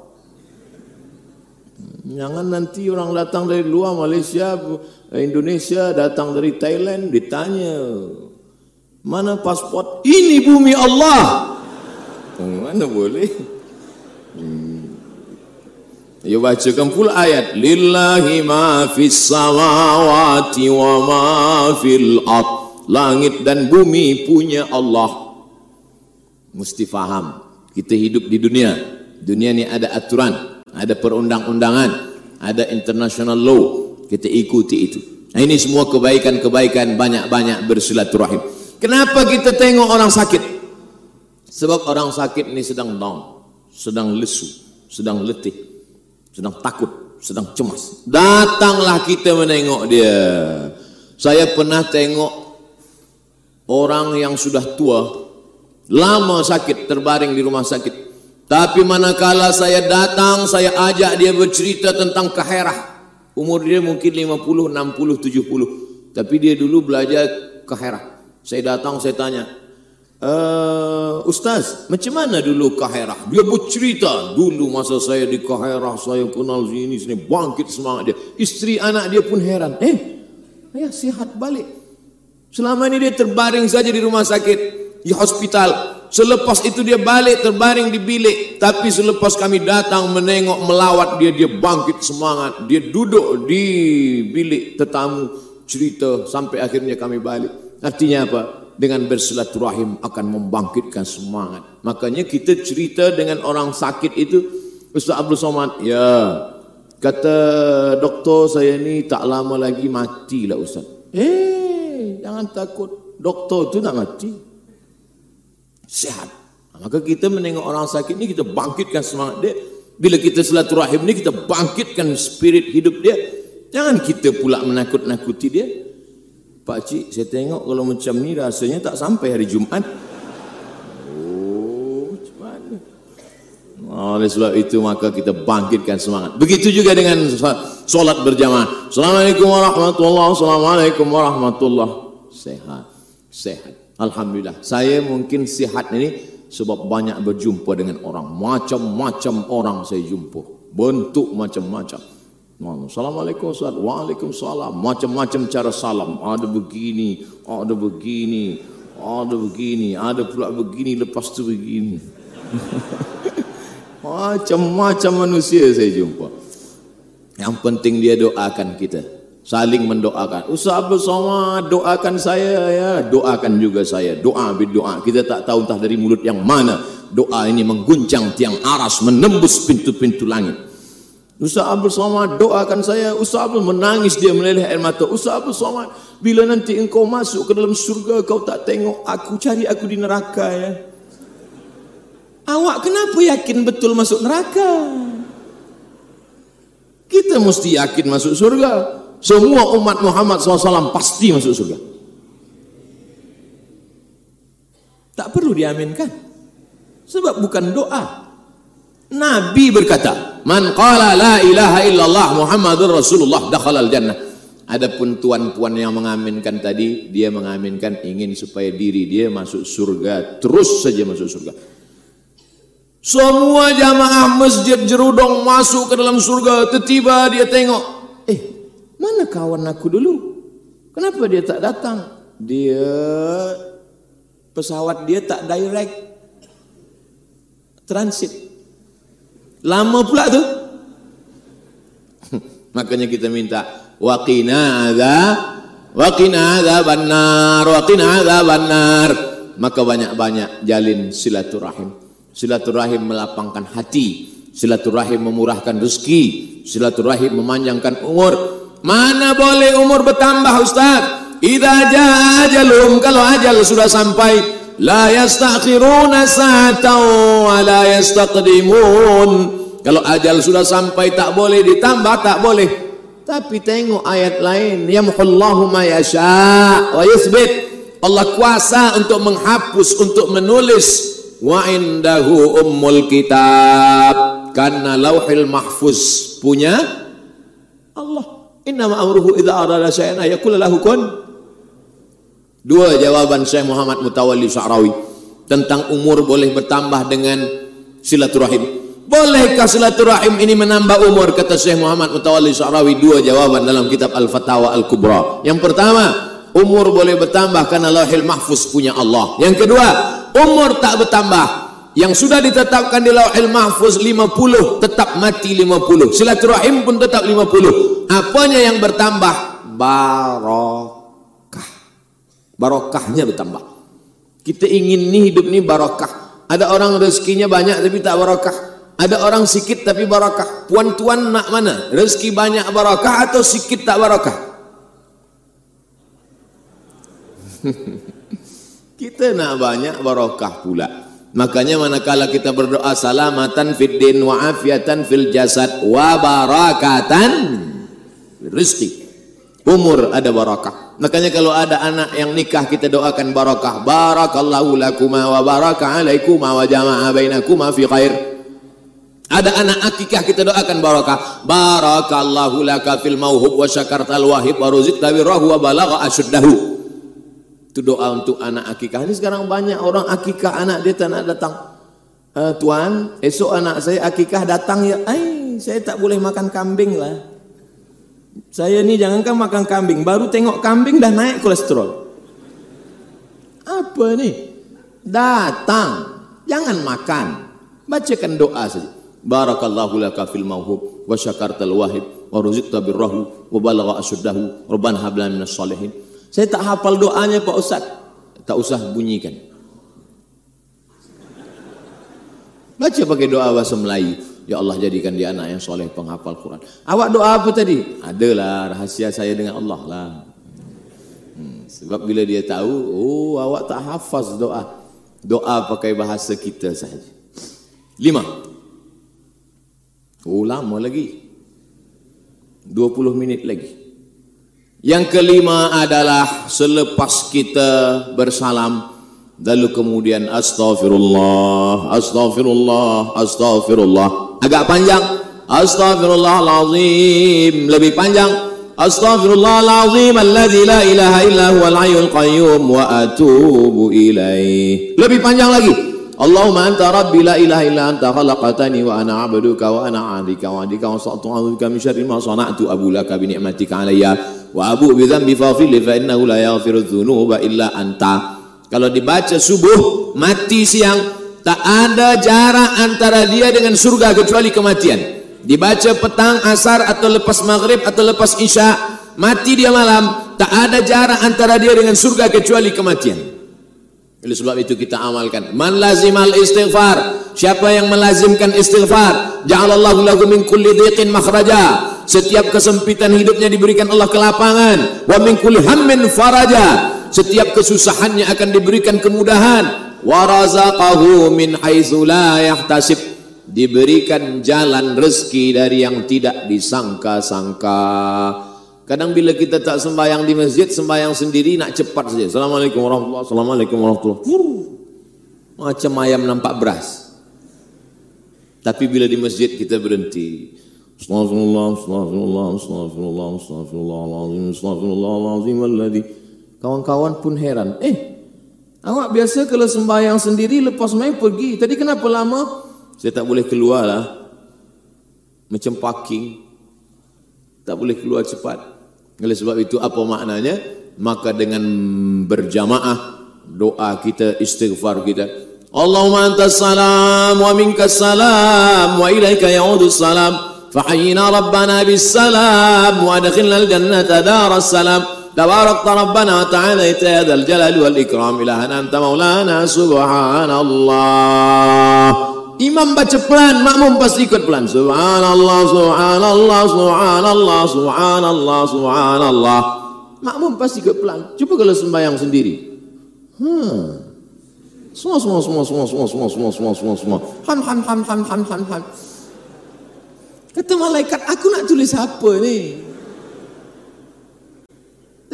Jangan nanti orang datang dari luar Malaysia, Indonesia, datang dari Thailand, ditanya. Mana pasport? Ini bumi Allah. Mana boleh? Hmm. Ya bacakan pula ayat. Lillahi ma fis samawati wa ma fil ard. Langit dan bumi punya Allah. Mesti faham. Kita hidup di dunia. Dunia ni ada aturan ada perundang-undangan, ada international law, kita ikuti itu. Nah, ini semua kebaikan-kebaikan banyak-banyak bersilaturahim. Kenapa kita tengok orang sakit? Sebab orang sakit ini sedang down, sedang lesu, sedang letih, sedang takut, sedang cemas. Datanglah kita menengok dia. Saya pernah tengok orang yang sudah tua, lama sakit, terbaring di rumah sakit. Tapi manakala saya datang, saya ajak dia bercerita tentang kaherah. Umur dia mungkin 50, 60, 70. Tapi dia dulu belajar kaherah. Saya datang, saya tanya, e, Ustaz, macam mana dulu kaherah? Dia bercerita, dulu masa saya di kaherah, saya kenal sini, sini, bangkit semangat dia. Isteri anak dia pun heran. Eh, ayah sihat balik. Selama ini dia terbaring saja di rumah sakit, di hospital. Selepas itu dia balik terbaring di bilik. Tapi selepas kami datang menengok melawat dia, dia bangkit semangat. Dia duduk di bilik tetamu cerita sampai akhirnya kami balik. Artinya apa? Dengan bersilaturahim akan membangkitkan semangat. Makanya kita cerita dengan orang sakit itu. Ustaz Abdul Somad, ya kata doktor saya ni tak lama lagi matilah Ustaz. Eh, jangan takut. Doktor tu nak mati sehat. Maka kita menengok orang sakit ni kita bangkitkan semangat dia. Bila kita silaturahim ni kita bangkitkan spirit hidup dia. Jangan kita pula menakut-nakuti dia. Pak cik, saya tengok kalau macam ni rasanya tak sampai hari Jumaat. Oh, macam mana? Oleh sebab itu maka kita bangkitkan semangat. Begitu juga dengan solat berjamaah. Assalamualaikum warahmatullahi wabarakatuh. Assalamualaikum warahmatullahi Sehat. Sehat. Alhamdulillah. Saya mungkin sihat ini sebab banyak berjumpa dengan orang. Macam-macam orang saya jumpa. Bentuk macam-macam. Assalamualaikum Ustaz. Waalaikumsalam. Macam-macam cara salam. Ada begini, ada begini, ada begini, ada pula begini, lepas tu begini. (laughs) Macam-macam manusia saya jumpa. Yang penting dia doakan kita saling mendoakan. Abdul Somad doakan saya ya, doakan juga saya. Doa berdoa. Kita tak tahu entah dari mulut yang mana doa ini mengguncang tiang aras menembus pintu-pintu langit. Ustaz Abdul Somad doakan saya. Ustaz Abdul menangis dia meleleh air mata. Ustaz Abdul Somad bila nanti engkau masuk ke dalam surga kau tak tengok aku cari aku di neraka ya. Awak kenapa yakin betul masuk neraka? Kita mesti yakin masuk surga. Semua umat Muhammad SAW pasti masuk surga. Tak perlu diaminkan. Sebab bukan doa. Nabi berkata, Man qala la ilaha illallah Muhammadur Rasulullah dakhala al-jannah. Adapun tuan-puan yang mengaminkan tadi, dia mengaminkan ingin supaya diri dia masuk surga, terus saja masuk surga. Semua jamaah masjid jerudong masuk ke dalam surga, tiba dia tengok, eh Mana kawan aku dulu? Kenapa dia tak datang? Dia pesawat dia tak direct transit. Lama pula tu. (laughs) Makanya kita minta waqina adza waqina adzaban nar waqina adzaban nar. Maka banyak-banyak jalin silaturahim. Silaturahim melapangkan hati, silaturahim memurahkan rezeki, silaturahim memanjangkan umur. Mana boleh umur bertambah Ustaz? Idza jaa ajalum kalau ajal sudah sampai yastakhiruna sa'atan wa la yastaqdimun kalau ajal sudah sampai tak boleh ditambah tak boleh. Tapi tengok ayat lain yamhullahu ma yasha wa yuthbit. Allah kuasa untuk menghapus untuk menulis. Wa indahu ummul kitab. Karena lauhil mahfuz punya Allah. Inna amruhu idza arada syai'an ayakul lahu kun Dua jawaban Syekh Muhammad Mutawalli Sya'rawi tentang umur boleh bertambah dengan silaturahim. Bolehkah silaturahim ini menambah umur? Kata Syekh Muhammad Mutawalli Sya'rawi dua jawaban dalam kitab Al-Fatawa Al-Kubra. Yang pertama, umur boleh bertambah karena lahil mahfuz punya Allah. Yang kedua, umur tak bertambah. Yang sudah ditetapkan di lauhil mahfuz 50 tetap mati 50. Silaturahim pun tetap 50. Apanya yang bertambah? Barok barokahnya bertambah. Kita ingin ni hidup ni barokah. Ada orang rezekinya banyak tapi tak barokah. Ada orang sikit tapi barokah. Puan-tuan nak mana? Rezeki banyak barokah atau sikit tak barokah? (laughs) kita nak banyak barokah pula. Makanya manakala kita berdoa salamatan fid din wa afiatan fil jasad wa barakatan rezeki. Umur ada barakah. Makanya kalau ada anak yang nikah kita doakan barakah. Barakallahu lakuma wa baraka alaikuma wa jama'a bainakuma fi khair. Ada anak akikah kita doakan barakah. Barakallahu laka fil mauhub wa syakartal wahib wa ruzikta birrahu wa balagha asyuddahu. Itu doa untuk anak akikah. Ini sekarang banyak orang akikah anak dia tak nak datang. Uh, tuan, esok anak saya akikah datang ya. Ay, saya tak boleh makan kambing lah. Saya ni jangankan makan kambing, baru tengok kambing dah naik kolesterol. Apa ni? Datang, jangan makan. Bacakan doa saja. Barakallahu laka fil mauhub wa syakartal wahib wa ruzikta birrahu wa balagha asyuddahu rabbana hab lana minas salihin. Saya tak hafal doanya Pak Ustaz. Tak usah bunyikan. Baca pakai doa bahasa Melayu. Ya Allah jadikan dia anak yang soleh penghafal Quran. Awak doa apa tadi? Adalah rahasia saya dengan Allah lah. Hmm, sebab bila dia tahu, oh awak tak hafaz doa. Doa pakai bahasa kita sahaja. Lima. Oh lama lagi. 20 minit lagi. Yang kelima adalah selepas kita bersalam, lalu kemudian astaghfirullah, astaghfirullah, astaghfirullah agak panjang. Astaghfirullahalazim. Lebih panjang. Astaghfirullahalazim alladzi la ilaha illa huwal hayyul qayyum wa atubu ilaih lebih panjang lagi. Allahumma anta rabbi la ilaha illa anta khalaqtani wa ana 'abduka wa ana 'abdika wa 'abdika wa sa'tu'aduka min syarri ma sana'tu. Abu laka bi ni'matika alayya wa abu bi dhanbi faghfir li la yaghfiru dhunuba illa anta. Kalau dibaca subuh mati siang tak ada jarak antara dia dengan surga kecuali kematian. Dibaca petang, asar atau lepas maghrib atau lepas isya, mati dia malam, tak ada jarak antara dia dengan surga kecuali kematian. Oleh sebab itu kita amalkan. Man lazimal istighfar. Siapa yang melazimkan istighfar, ja'alallahu lahu min kulli dhiqin makhraja. Setiap kesempitan hidupnya diberikan Allah kelapangan. Wa min kulli hammin faraja. Setiap kesusahannya akan diberikan kemudahan warazaqahu min haitsu la yahtasib diberikan jalan rezeki dari yang tidak disangka-sangka kadang bila kita tak sembahyang di masjid sembahyang sendiri nak cepat saja assalamualaikum warahmatullahi assalamualaikum warahmatullahi macam ayam nampak beras tapi bila di masjid kita berhenti Astagfirullah, astagfirullah, astagfirullah, astagfirullah, astagfirullah, astagfirullah, Kawan-kawan pun heran. Eh, Awak biasa kalau sembahyang sendiri lepas main pergi. Tadi kenapa lama? Saya tak boleh keluar lah. Macam parking. Tak boleh keluar cepat. Oleh sebab itu apa maknanya? Maka dengan berjamaah doa kita, istighfar kita. Allahumma antas salam wa minkas salam wa ilaika ya'udus salam. Fahayina Rabbana bis salam wa adkhilna al-jannata daras. Salam. تبارك ربنا وتعالى يا ذا الجلال والإكرام إلهنا أنت مولانا سبحان الله Imam baca pelan, makmum pasti ikut pelan. Subhanallah, subhanallah, subhanallah, subhanallah, subhanallah. Makmum pasti ikut pelan. Cuba kalau sembahyang sendiri. Hmm. Semua, semua, semua, semua, semua, semua, semua, semua, semua, semua. Ham, ham, ham, ham, ham, ham, ham. Kata malaikat, aku nak tulis apa ni?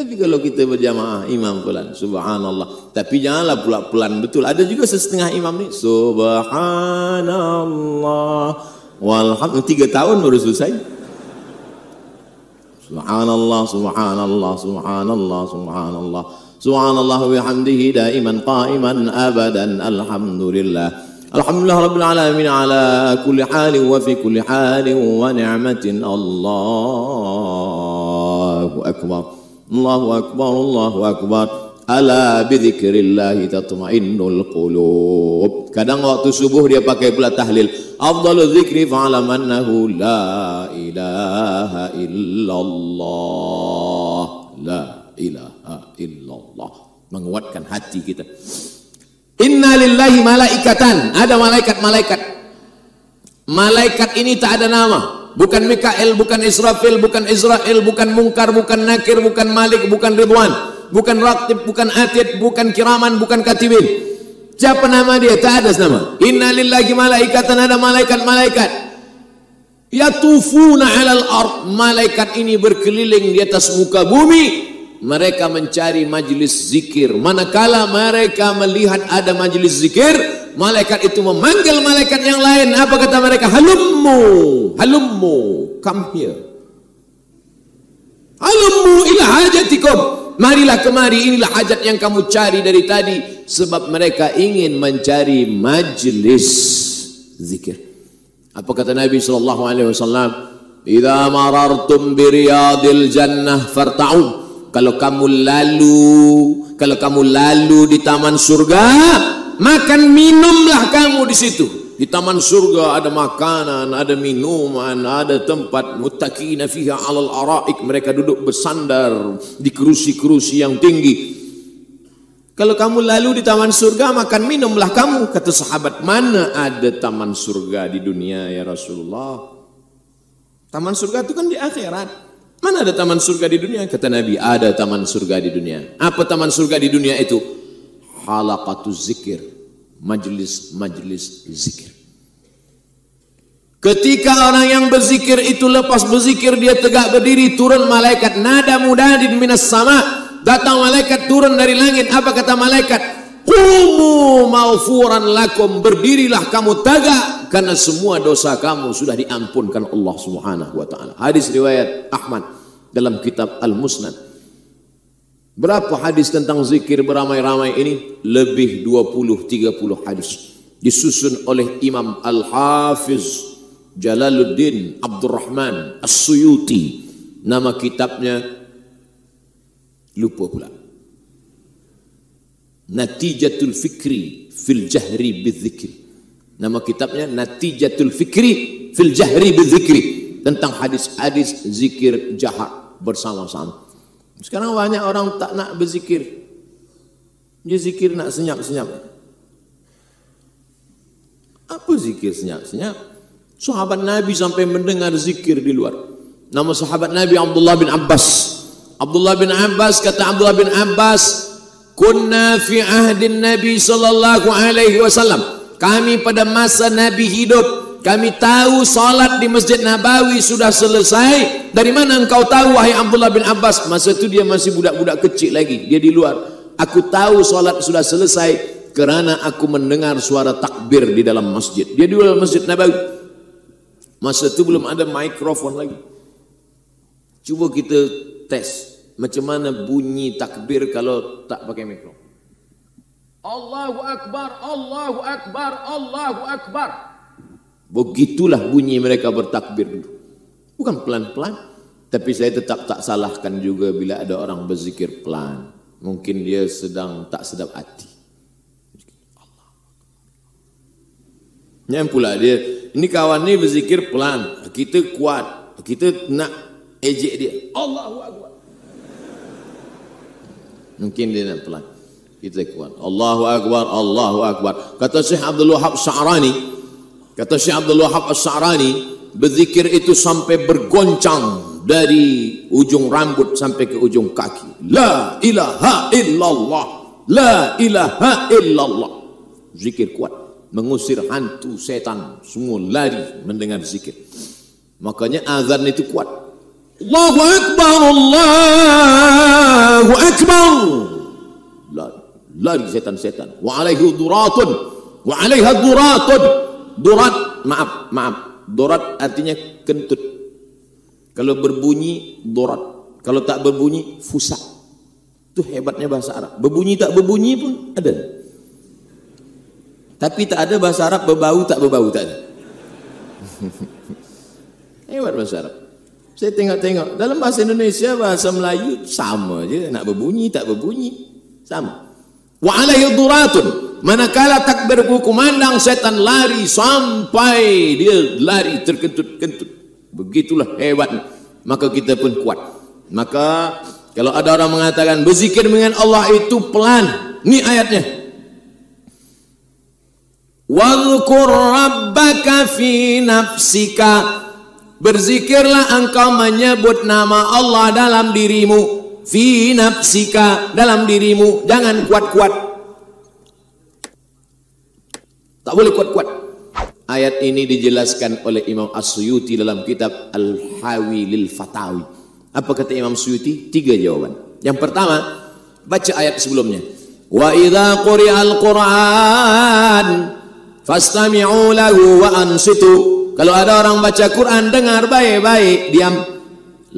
Tapi kalau kita berjamaah imam pelan, subhanallah. Tapi janganlah pula pelan betul. Ada juga setengah imam ni, subhanallah. Walhamdulillah, tiga tahun baru selesai. Subhanallah, subhanallah, subhanallah, subhanallah. Subhanallah bihamdihi daiman qa'iman abadan. Alhamdulillah. Alhamdulillah Rabbil Alamin ala kulli halin wa fi kulli halin wa ni'matin Allahu Akbar. Allahu akbar Allahu akbar. Ala bidzikrillah tatmainnul qulub. Kadang waktu subuh dia pakai pula tahlil. Afdalu dzikri fa'lam annahu la ilaha illallah. La ilaha illallah. Menguatkan hati kita. Inna lillahi malaikatan. Ada malaikat-malaikat. Malaikat ini tak ada nama bukan Mikael, bukan Israfil, bukan Israel, bukan Mungkar, bukan Nakir, bukan Malik, bukan Ridwan, bukan Raktib, bukan Atid, bukan Kiraman, bukan Katibin. Siapa nama dia? Tak ada nama. Inna lillahi malaikatan ada malaikat-malaikat. Yatufuna alal ard. Malaikat ini berkeliling di atas muka bumi. Mereka mencari majlis zikir. Manakala mereka melihat ada majlis zikir, malaikat itu memanggil malaikat yang lain. Apa kata mereka? Halummu. Halummu. Come here. Halummu ila hajatikum. Marilah kemari. Inilah hajat yang kamu cari dari tadi. Sebab mereka ingin mencari majlis zikir. Apa kata Nabi sallallahu alaihi wasallam? Idza marartum bi riyadil jannah farta'u. Kalau kamu lalu kalau kamu lalu di taman surga makan minumlah kamu di situ. Di taman surga ada makanan, ada minuman, ada tempat muttaqina fiha 'alal araik. Mereka duduk bersandar di kerusi-kerusi yang tinggi. Kalau kamu lalu di taman surga makan minumlah kamu kata sahabat mana ada taman surga di dunia ya Rasulullah. Taman surga itu kan di akhirat. Mana ada taman surga di dunia? Kata Nabi, ada taman surga di dunia. Apa taman surga di dunia itu? Halaqatuz zikir majlis-majlis zikir. Ketika orang yang berzikir itu lepas berzikir dia tegak berdiri turun malaikat. Nada mudadin minas sama datang malaikat turun dari langit. Apa kata malaikat? Qumu maufuran lakum berdirilah kamu tegak karena semua dosa kamu sudah diampunkan Allah Subhanahu wa taala. Hadis riwayat Ahmad dalam kitab Al-Musnad Berapa hadis tentang zikir beramai-ramai ini? Lebih 20-30 hadis. Disusun oleh Imam Al-Hafiz Jalaluddin Abdurrahman As-Suyuti. Nama kitabnya lupa pula. Natijatul Fikri fil Jahri Bidzikri. Nama kitabnya Natijatul Fikri fil Jahri Bidzikri. Tentang hadis-hadis zikir jahat bersama-sama. Sekarang banyak orang tak nak berzikir. Dia zikir nak senyap-senyap. Apa zikir senyap-senyap? Sahabat Nabi sampai mendengar zikir di luar. Nama sahabat Nabi Abdullah bin Abbas. Abdullah bin Abbas kata Abdullah bin Abbas, "Kunna fi ahdin Nabi sallallahu alaihi wasallam." Kami pada masa Nabi hidup kami tahu salat di Masjid Nabawi sudah selesai. Dari mana engkau tahu wahai Abdullah bin Abbas? Masa itu dia masih budak-budak kecil lagi. Dia di luar. Aku tahu salat sudah selesai kerana aku mendengar suara takbir di dalam masjid. Dia di dalam Masjid Nabawi. Masa itu belum ada mikrofon lagi. Cuba kita tes macam mana bunyi takbir kalau tak pakai mikrofon. Allahu Akbar, Allahu Akbar, Allahu Akbar. Begitulah bunyi mereka bertakbir dulu. Bukan pelan-pelan. Tapi saya tetap tak salahkan juga bila ada orang berzikir pelan. Mungkin dia sedang tak sedap hati. Yang pula dia Ini kawan ni berzikir pelan. Kita kuat. Kita nak ejek dia. Allahu Akbar. Mungkin dia nak pelan. Kita kuat. Allahu Akbar, Allahu Akbar. Kata Syekh Abdul Wahab Sya'rani. Kata Syekh Abdul Wahab Sya'rani. Berzikir itu sampai bergoncang dari ujung rambut sampai ke ujung kaki. La ilaha illallah. La ilaha illallah. Zikir kuat. Mengusir hantu setan. Semua lari mendengar zikir. Makanya azan itu kuat. Allahu Akbar. Allahu Akbar. Lari, lari setan-setan. Wa alaihi duratun. Wa alaiha duratun. Durat, maaf, maaf. Durat artinya kentut. Kalau berbunyi dorat, kalau tak berbunyi fusak. Itu hebatnya bahasa Arab. Berbunyi tak berbunyi pun ada. Tapi tak ada bahasa Arab berbau tak berbau tak ada. (laughs) Hebat bahasa Arab. Saya tengok-tengok dalam bahasa Indonesia bahasa Melayu sama je nak berbunyi tak berbunyi sama. Wa alaihi duratun manakala takbir kumandang setan lari sampai dia lari terkentut-kentut. Begitulah hebat. Maka kita pun kuat. Maka kalau ada orang mengatakan berzikir dengan Allah itu pelan. Ini ayatnya. Wadhkur rabbaka fi nafsika. Berzikirlah engkau menyebut nama Allah dalam dirimu. Fi nafsika. Dalam dirimu. Jangan kuat-kuat. Tak boleh kuat-kuat. Ayat ini dijelaskan oleh Imam As-Suyuti dalam kitab Al-Hawi lil Fatawi. Apa kata Imam Suyuti? Tiga jawaban. Yang pertama, baca ayat sebelumnya. Wa idza quri'al Qur'an fastami'u lahu wa ansitu. Kalau ada orang baca Quran, dengar baik-baik, diam.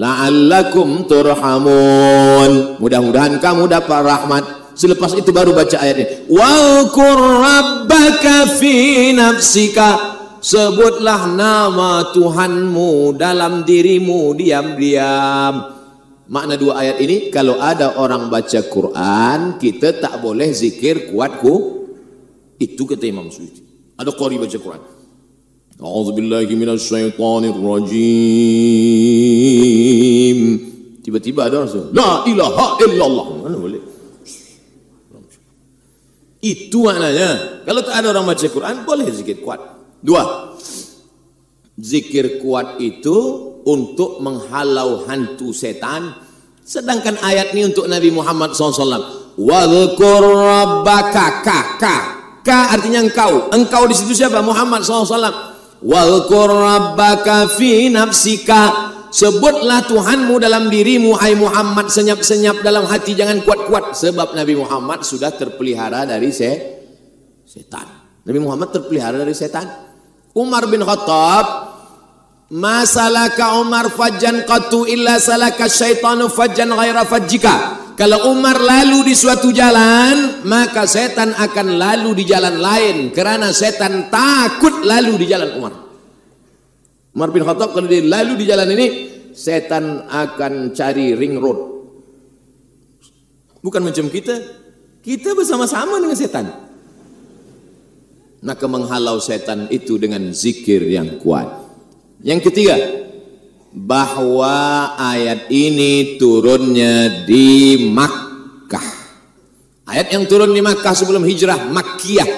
La'allakum turhamun. Mudah-mudahan kamu dapat rahmat. Selepas itu baru baca ayat ini. Wa rabbaka fi nafsika. Sebutlah nama Tuhanmu dalam dirimu diam-diam. Makna dua ayat ini, kalau ada orang baca Quran, kita tak boleh zikir kuatku. Itu kata Imam Suyuti. Ada qari baca Quran. A'udzubillahi minasyaitonirrajim. Tiba-tiba ada orang La ilaha illallah. Mana boleh? Itu maknanya. Kalau tak ada orang baca Quran, boleh zikir kuat. Dua. Zikir kuat itu untuk menghalau hantu setan. Sedangkan ayat ini untuk Nabi Muhammad SAW. Wadhkur rabbaka ka ka. Ka artinya engkau. Engkau di situ siapa? Muhammad SAW. Wadhkur rabbaka fi nafsika. Sebutlah Tuhanmu dalam dirimu hai Muhammad senyap-senyap dalam hati jangan kuat-kuat sebab Nabi Muhammad sudah terpelihara dari se setan. Nabi Muhammad terpelihara dari setan. Umar bin Khattab Masalaka Umar fajjan qatu illa salaka syaitanu fajjan ghaira fajjika. Kalau Umar lalu di suatu jalan, maka setan akan lalu di jalan lain kerana setan takut lalu di jalan Umar. Umar bin Khattab kalau dia lalu di jalan ini, setan akan cari ring road. Bukan macam kita. Kita bersama-sama dengan setan. Maka menghalau setan itu dengan zikir yang kuat. Yang ketiga, bahawa ayat ini turunnya di Makkah. Ayat yang turun di Makkah sebelum hijrah Makkiyah.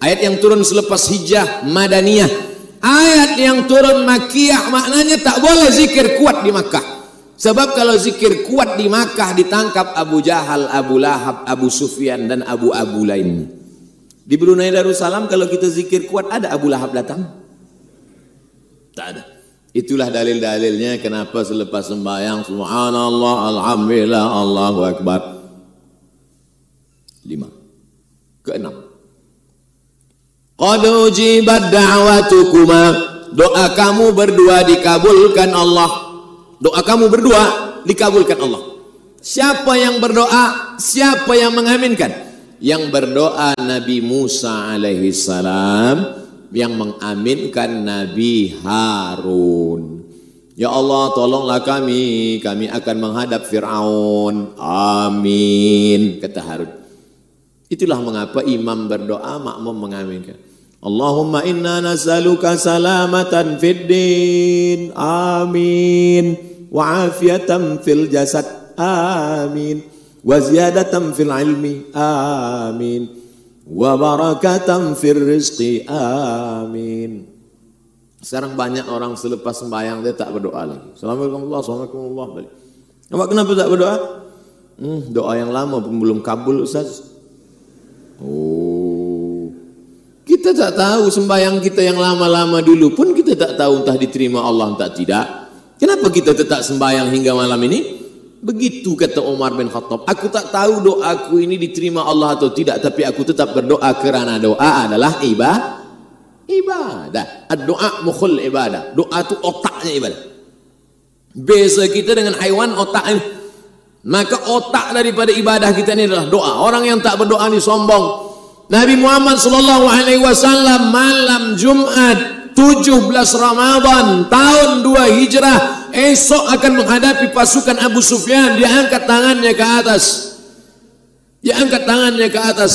Ayat yang turun selepas hijrah Madaniyah. Ayat yang turun Makkiyah maknanya tak boleh zikir kuat di Makkah. Sebab kalau zikir kuat di Makkah ditangkap Abu Jahal, Abu Lahab, Abu Sufyan dan Abu Abu lain. Di Brunei Darussalam kalau kita zikir kuat ada Abu Lahab datang? Tak ada. Itulah dalil-dalilnya kenapa selepas sembahyang subhanallah alhamdulillah Allahu akbar. Lima. Keenam. Qad ujibat da'watukuma. Doa kamu berdua dikabulkan Allah. Doa kamu berdua dikabulkan Allah. Siapa yang berdoa? Siapa yang mengaminkan? Yang berdoa Nabi Musa alaihi salam yang mengaminkan Nabi Harun. Ya Allah tolonglah kami, kami akan menghadap Fir'aun. Amin, kata Harun. Itulah mengapa imam berdoa, makmum mengaminkan. Allahumma inna nas'aluka salamatan fid din. Amin. Wa afiatan fil jasad. Amin. Wa ziyadatan fil ilmi. Amin. Wa barakatan fil rizqi. Amin. Sekarang banyak orang selepas sembahyang dia tak berdoa lagi. Assalamualaikum warahmatullahi wabarakatuh. Nampak kenapa tak berdoa? Hmm, doa yang lama pun belum kabul Ustaz. Oh. Kita tak tahu sembahyang kita yang lama-lama dulu pun kita tak tahu entah diterima Allah entah tidak. Kenapa kita tetap sembahyang hingga malam ini? Begitu kata Umar bin Khattab. Aku tak tahu doaku ini diterima Allah atau tidak. Tapi aku tetap berdoa kerana doa adalah ibadah. Ibadah. Doa mukhul ibadah. Doa itu otaknya ibadah. Beza kita dengan haiwan otak ini. Maka otak daripada ibadah kita ini adalah doa. Orang yang tak berdoa ini sombong. Nabi Muhammad sallallahu alaihi wasallam malam Jumat 17 Ramadan tahun 2 Hijrah esok akan menghadapi pasukan Abu Sufyan. Dia angkat tangannya ke atas. Dia angkat tangannya ke atas.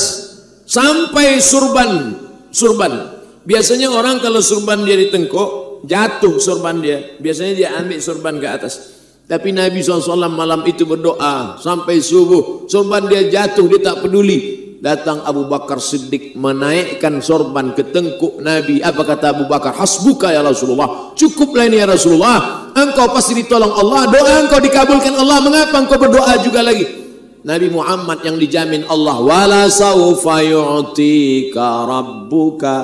Sampai surban. Surban. Biasanya orang kalau surban dia ditengkuk jatuh surban dia. Biasanya dia ambil surban ke atas. Tapi Nabi SAW malam itu berdoa. Sampai subuh surban dia jatuh dia tak peduli datang Abu Bakar Siddiq menaikkan sorban ke tengkuk Nabi. Apa kata Abu Bakar? Hasbuka ya Rasulullah. Cukuplah ini ya Rasulullah. Engkau pasti ditolong Allah. Doa engkau dikabulkan Allah. Mengapa engkau berdoa juga lagi? Nabi Muhammad yang dijamin Allah. Wala sawfa yu'tika rabbuka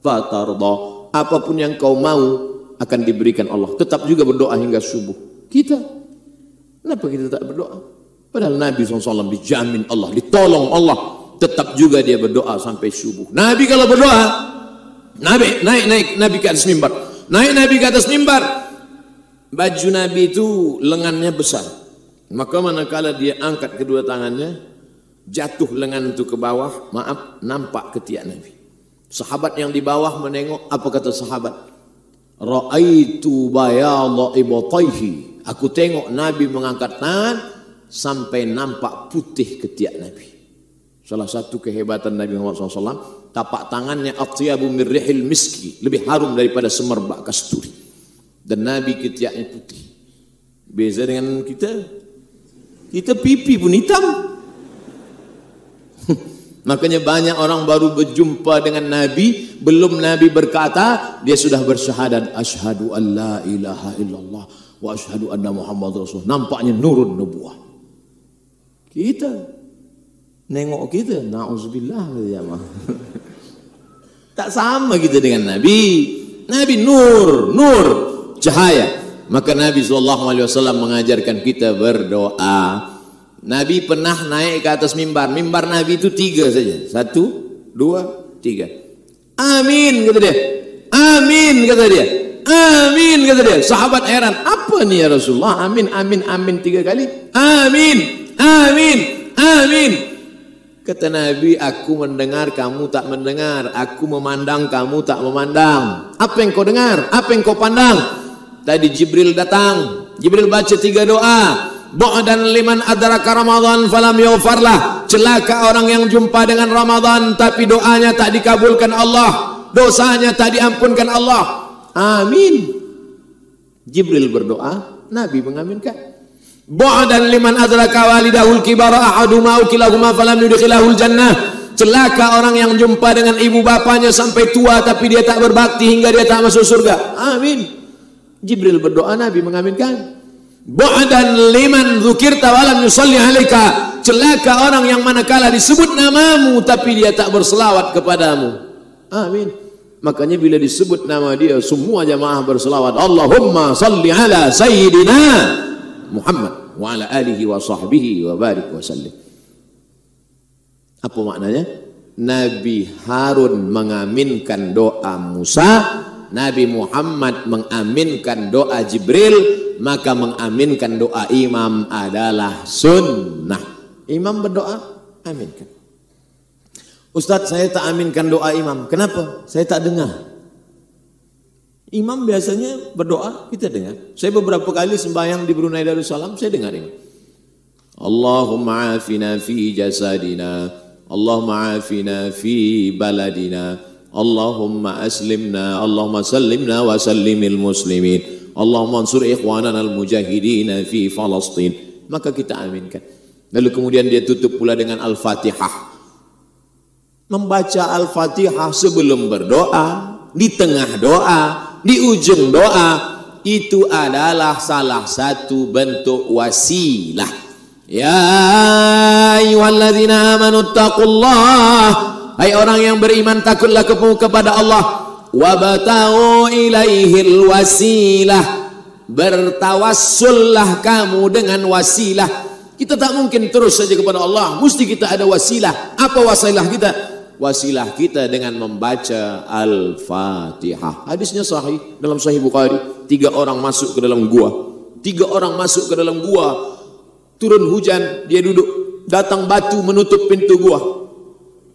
fatarda. Apa pun yang kau mau akan diberikan Allah. Tetap juga berdoa hingga subuh. Kita. Kenapa kita tak berdoa? Padahal Nabi SAW dijamin Allah, ditolong Allah. Tetap juga dia berdoa sampai subuh. Nabi kalau berdoa, Nabi naik naik Nabi ke atas mimbar. Naik Nabi ke atas mimbar. Baju Nabi itu lengannya besar. Maka manakala dia angkat kedua tangannya, jatuh lengan itu ke bawah, maaf, nampak ketiak Nabi. Sahabat yang di bawah menengok, apa kata sahabat? Ra'aitu bayadha ibataihi. Aku tengok Nabi mengangkat tangan, sampai nampak putih ketiak Nabi. Salah satu kehebatan Nabi Muhammad SAW, tapak tangannya atyabu mirrihil miski, lebih harum daripada semerbak kasturi. Dan Nabi ketiaknya putih. Beza dengan kita, kita pipi pun hitam. (laughs) Makanya banyak orang baru berjumpa dengan Nabi, belum Nabi berkata, dia sudah bersyahadat, Ashadu an la ilaha illallah, wa ashadu anna Muhammad Rasul. Nampaknya nurun nubuah. Kita nengok kita, nauzubillah ya. (laughs) Tak sama kita dengan Nabi. Nabi nur, nur, cahaya. Maka Nabi SAW mengajarkan kita berdoa. Nabi pernah naik ke atas mimbar. Mimbar Nabi itu tiga saja. Satu, dua, tiga. Amin kata dia. Amin kata dia. Amin kata dia. Sahabat heran. Apa ni ya Rasulullah? Amin, amin, amin tiga kali. Amin. Amin. Amin. Kata Nabi, aku mendengar, kamu tak mendengar. Aku memandang, kamu tak memandang. Apa yang kau dengar? Apa yang kau pandang? Tadi Jibril datang. Jibril baca tiga doa. dan liman adraka Ramadan falam yufarlah. Celaka orang yang jumpa dengan Ramadan tapi doanya tak dikabulkan Allah. Dosanya tak diampunkan Allah. Amin. Jibril berdoa, Nabi mengaminkan. Ba'dan liman adraka walidahul kibara ahaduma au kilahuma falam yudkhilahul jannah. Celaka orang yang jumpa dengan ibu bapanya sampai tua tapi dia tak berbakti hingga dia tak masuk surga. Amin. Jibril berdoa Nabi mengaminkan. Ba'dan liman dzukirta walam yusalli alaika. Celaka orang yang manakala disebut namamu tapi dia tak berselawat kepadamu. Amin. Makanya bila disebut nama dia semua jamaah berselawat. Allahumma salli ala sayyidina Muhammad wa ala alihi wa sahbihi wa barik wa sallim. Apa maknanya? Nabi Harun mengaminkan doa Musa, Nabi Muhammad mengaminkan doa Jibril, maka mengaminkan doa imam adalah sunnah. Imam berdoa, aminkan. Ustaz, saya tak aminkan doa imam. Kenapa? Saya tak dengar. Imam biasanya berdoa, kita dengar. Saya beberapa kali sembahyang di Brunei Darussalam, saya dengar ini. Allahumma afina fi jasadina, Allahumma afina fi baladina, Allahumma aslimna Allahumma sallimna wa sallimil muslimin Allahumma ansur ikhwanana al-mujahidin fi Falastin maka kita aminkan lalu kemudian dia tutup pula dengan al-fatihah membaca al-fatihah sebelum berdoa di tengah doa di ujung doa itu adalah salah satu bentuk wasilah. Ya ayyuhalladzina amanu taqullaha Hai orang yang beriman takutlah kepada Allah. Wabtau ilaihil wasilah. Bertawassullah kamu dengan wasilah. Kita tak mungkin terus saja kepada Allah. Mesti kita ada wasilah. Apa wasilah kita wasilah kita dengan membaca al-fatihah hadisnya sahih dalam sahih Bukhari tiga orang masuk ke dalam gua tiga orang masuk ke dalam gua turun hujan dia duduk datang batu menutup pintu gua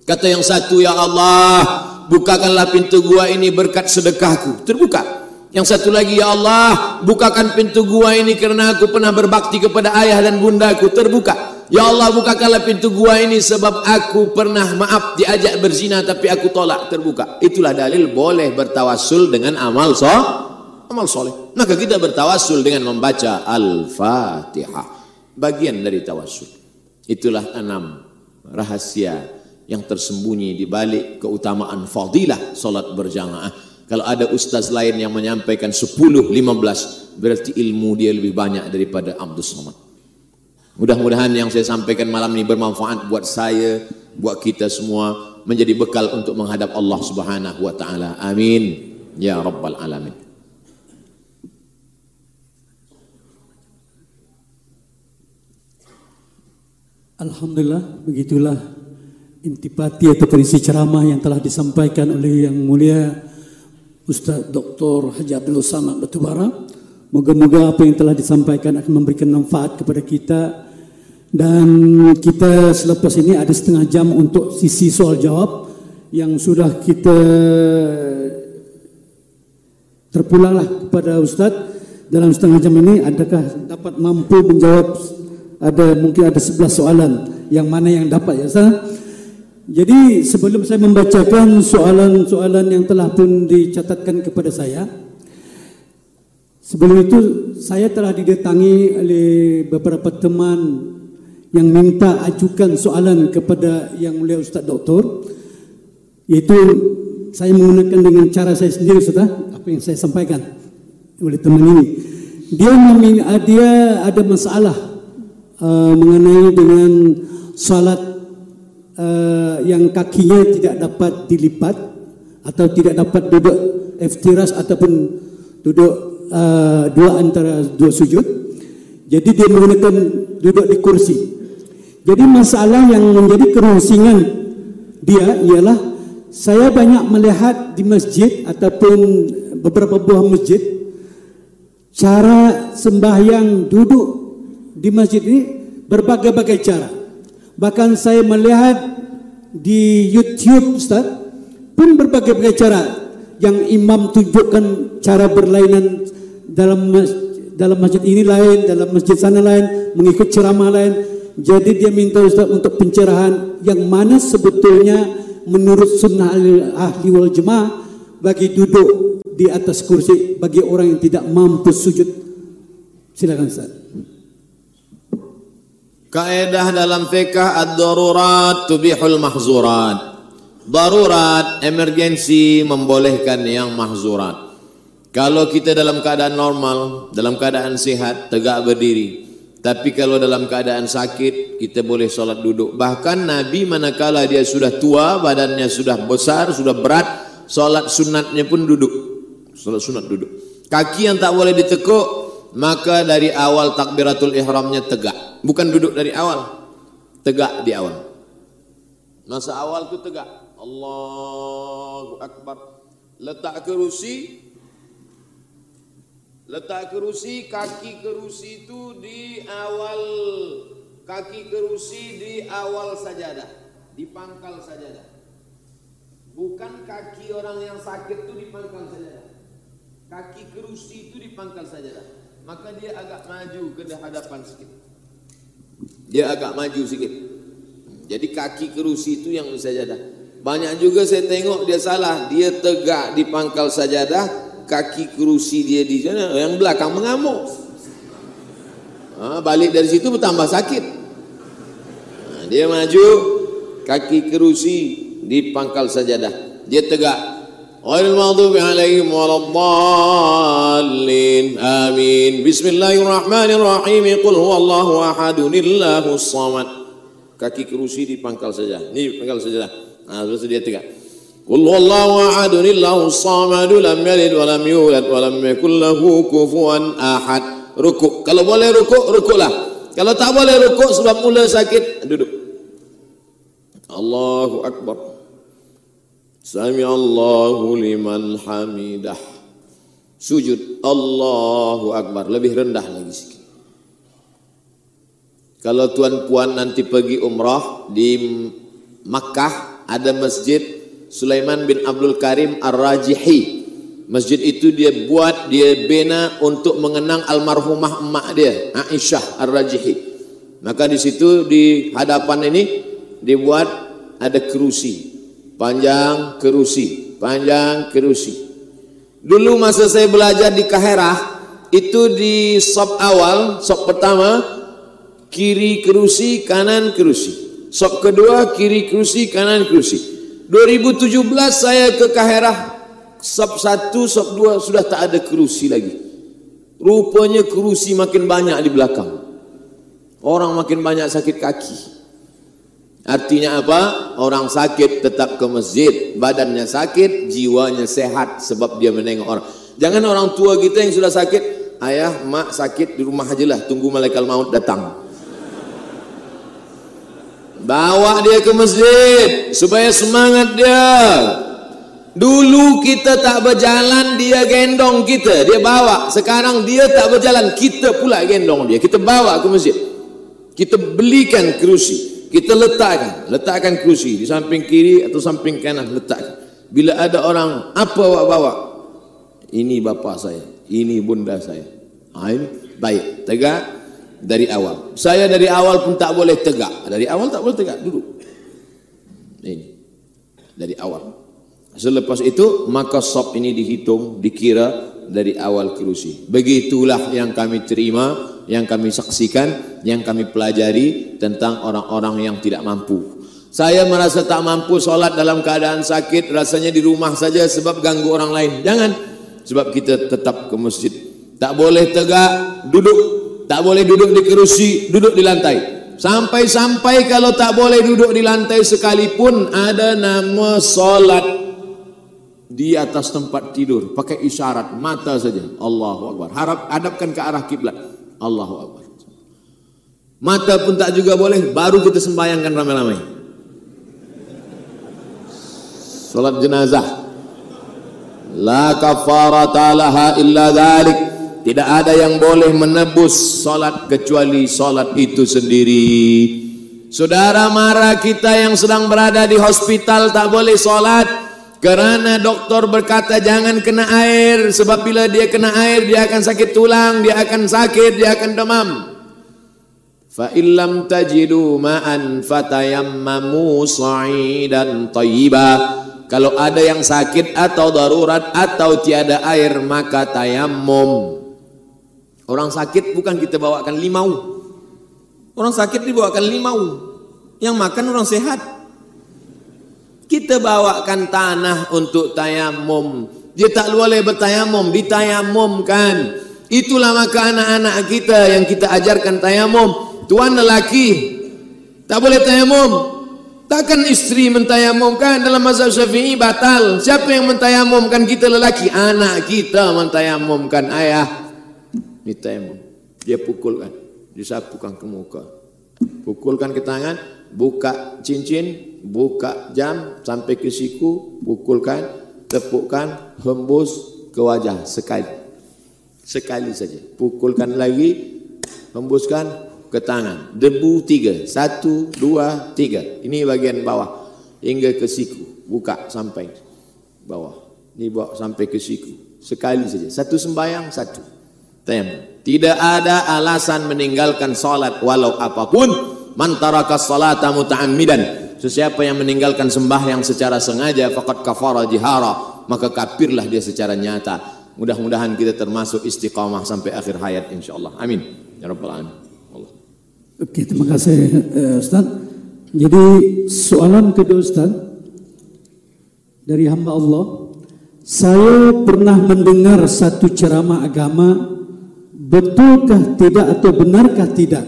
Kata yang satu, Ya Allah, bukakanlah pintu gua ini berkat sedekahku. Terbuka. Yang satu lagi, Ya Allah, bukakan pintu gua ini kerana aku pernah berbakti kepada ayah dan bundaku. Terbuka. Ya Allah, bukakanlah pintu gua ini sebab aku pernah maaf diajak berzina tapi aku tolak. Terbuka. Itulah dalil boleh bertawasul dengan amal so, amal soleh. Maka kita bertawasul dengan membaca Al-Fatihah. Bagian dari tawasul. Itulah enam rahasia yang tersembunyi di balik keutamaan fadilah solat berjamaah. Kalau ada ustaz lain yang menyampaikan 10, 15, berarti ilmu dia lebih banyak daripada Abdul Somad. Mudah-mudahan yang saya sampaikan malam ini bermanfaat buat saya, buat kita semua, menjadi bekal untuk menghadap Allah Subhanahu wa taala. Amin. Ya rabbal alamin. Alhamdulillah, begitulah intipati atau isi ceramah yang telah disampaikan oleh yang mulia Ustaz Dr. Haji Abdul Samad Batubara. Moga-moga apa yang telah disampaikan akan memberikan manfaat kepada kita. Dan kita selepas ini ada setengah jam untuk sisi soal jawab yang sudah kita terpulanglah kepada Ustaz. Dalam setengah jam ini adakah dapat mampu menjawab? Ada mungkin ada 11 soalan. Yang mana yang dapat ya Ustaz? Jadi sebelum saya membacakan soalan-soalan yang telah pun dicatatkan kepada saya Sebelum itu saya telah didatangi oleh beberapa teman yang minta ajukan soalan kepada yang mulia Ustaz Doktor. Iaitu saya menggunakan dengan cara saya sendiri Ustaz Apa yang saya sampaikan oleh teman ini. Dia, dia ada masalah uh, mengenai dengan salat uh, yang kakinya tidak dapat dilipat atau tidak dapat duduk iftiras ataupun duduk uh, dua antara dua sujud. Jadi dia menggunakan duduk di kursi. Jadi masalah yang menjadi kerusingan dia ialah saya banyak melihat di masjid ataupun beberapa buah masjid cara sembahyang duduk di masjid ini berbagai-bagai cara. Bahkan saya melihat di YouTube Ustaz pun berbagai-bagai cara yang imam tunjukkan cara berlainan dalam dalam masjid ini lain, dalam masjid sana lain, mengikut ceramah lain. Jadi dia minta Ustaz untuk pencerahan yang mana sebetulnya menurut sunnah ahli wal jemaah bagi duduk di atas kursi bagi orang yang tidak mampu sujud. Silakan Ustaz. Kaedah dalam fikah ad-darurat tubihul mahzurat. Darurat, emergensi membolehkan yang mahzurat. Kalau kita dalam keadaan normal, dalam keadaan sehat, tegak berdiri. Tapi kalau dalam keadaan sakit, kita boleh solat duduk. Bahkan Nabi manakala dia sudah tua, badannya sudah besar, sudah berat, solat sunatnya pun duduk. Solat sunat duduk. Kaki yang tak boleh ditekuk, maka dari awal takbiratul ihramnya tegak bukan duduk dari awal tegak di awal masa awal tu tegak Allahu akbar letak kerusi letak kerusi kaki kerusi itu di awal kaki kerusi di awal sajadah di pangkal sajadah bukan kaki orang yang sakit itu di pangkal sajadah kaki kerusi itu di pangkal sajadah maka dia agak maju ke hadapan sikit. Dia agak maju sikit. Jadi kaki kerusi itu yang sajadah. Banyak juga saya tengok dia salah. Dia tegak di pangkal sajadah, kaki kerusi dia di sana, yang belakang mengamuk. Ha, balik dari situ bertambah sakit. Ha, dia maju, kaki kerusi di pangkal sajadah. Dia tegak. Amin. Bismillahirrahmanirrahim. Qul huwallahu ahadun illahus samad. Kaki kerusi di pangkal sajadah. Ini pangkal sajadah. Ha, terus dia tegak. Qul huwallahu ahadun illahu samad lam yalid wa lam yulad wa lam yakul lahu kufuwan ahad. Rukuk. Kalau boleh rukuk, rukuklah. Kalau tak boleh rukuk sebab mula sakit, duduk. Allahu akbar. Sami Allahu liman hamidah. Sujud Allahu akbar, lebih rendah lagi sikit. Kalau tuan puan nanti pergi umrah di Makkah ada masjid Sulaiman bin Abdul Karim Ar-Rajihi. Masjid itu dia buat, dia bina untuk mengenang almarhumah emak dia, Aisyah Ar-Rajihi. Maka di situ di hadapan ini dibuat ada kerusi. Panjang kerusi, panjang kerusi. Dulu masa saya belajar di Kaherah, itu di sop awal, sop pertama, kiri kerusi, kanan kerusi. Sop kedua kiri kerusi kanan kerusi. 2017 saya ke Kaherah. Sop satu, sop dua sudah tak ada kerusi lagi. Rupanya kerusi makin banyak di belakang. Orang makin banyak sakit kaki. Artinya apa? Orang sakit tetap ke masjid. Badannya sakit, jiwanya sehat sebab dia menengok orang. Jangan orang tua kita yang sudah sakit. Ayah, mak sakit di rumah ajalah. Tunggu malaikat maut datang. Bawa dia ke masjid supaya semangat dia. Dulu kita tak berjalan, dia gendong kita, dia bawa. Sekarang dia tak berjalan, kita pula gendong dia. Kita bawa ke masjid. Kita belikan kerusi. Kita letakkan, letakkan kerusi di samping kiri atau samping kanan, letakkan. Bila ada orang, apa awak bawa? Ini bapa saya, ini bunda saya. Ha, ini baik, tegak dari awal. Saya dari awal pun tak boleh tegak. Dari awal tak boleh tegak, duduk. Ini. Dari awal. Selepas itu, maka sop ini dihitung, dikira dari awal kerusi. Begitulah yang kami terima, yang kami saksikan, yang kami pelajari tentang orang-orang yang tidak mampu. Saya merasa tak mampu solat dalam keadaan sakit, rasanya di rumah saja sebab ganggu orang lain. Jangan, sebab kita tetap ke masjid. Tak boleh tegak, duduk tak boleh duduk di kerusi, duduk di lantai. Sampai-sampai kalau tak boleh duduk di lantai sekalipun ada nama solat di atas tempat tidur. Pakai isyarat mata saja. Allahu akbar. Harap hadapkan ke arah kiblat. Allahu akbar. Mata pun tak juga boleh baru kita sembahyangkan ramai-ramai. Salat jenazah. La kafarata laha illa dzalik tidak ada yang boleh menebus solat kecuali solat itu sendiri. Saudara marah kita yang sedang berada di hospital tak boleh solat kerana doktor berkata jangan kena air sebab bila dia kena air dia akan sakit tulang, dia akan sakit, dia akan demam. Fa illam tajidu ma'an fatayammamu sa'idan tayyiba. Kalau ada yang sakit atau darurat atau tiada air maka tayammum. Orang sakit bukan kita bawakan limau. Orang sakit dibawakan limau. Yang makan orang sehat. Kita bawakan tanah untuk tayamum. Dia tak boleh bertayamum, ditayamumkan. Itulah maka anak-anak kita yang kita ajarkan tayamum. Tuan lelaki tak boleh tayamum. Takkan isteri mentayamumkan dalam mazhab Syafi'i batal. Siapa yang mentayamumkan kita lelaki? Anak kita mentayamumkan ayah ni tayamum. Dia pukulkan, disapukan ke muka. Pukulkan ke tangan, buka cincin, buka jam sampai ke siku, pukulkan, tepukkan, hembus ke wajah sekali. Sekali saja. Pukulkan lagi, hembuskan ke tangan. Debu tiga. Satu, dua, tiga. Ini bagian bawah. Hingga ke siku. Buka sampai bawah. Ini bawa sampai ke siku. Sekali saja. Satu sembayang, satu. Tem. Tidak ada alasan meninggalkan salat walau apapun. Man taraka salata muta'ammidan. sesiapa yang meninggalkan sembahyang secara sengaja faqad kafara jihara. Maka kafirlah dia secara nyata. Mudah-mudahan kita termasuk istiqamah sampai akhir hayat insyaallah. Amin. Ya rabbal alamin. Allah. Okey terima kasih uh, ustaz. Jadi soalan kedua ustaz dari hamba Allah. Saya pernah mendengar satu ceramah agama betulkah tidak atau benarkah tidak?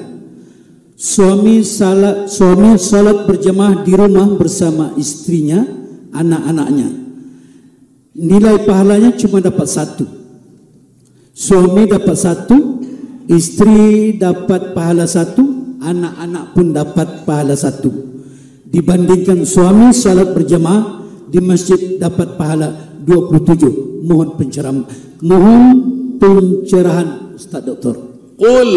Suami salat suami salat berjemaah di rumah bersama istrinya anak-anaknya. Nilai pahalanya cuma dapat satu. Suami dapat satu istri dapat pahala satu anak-anak pun dapat pahala satu. Dibandingkan suami salat berjemaah di masjid dapat pahala 27 mohon pencerahan mohon pencerahan Ustaz Doktor? Qul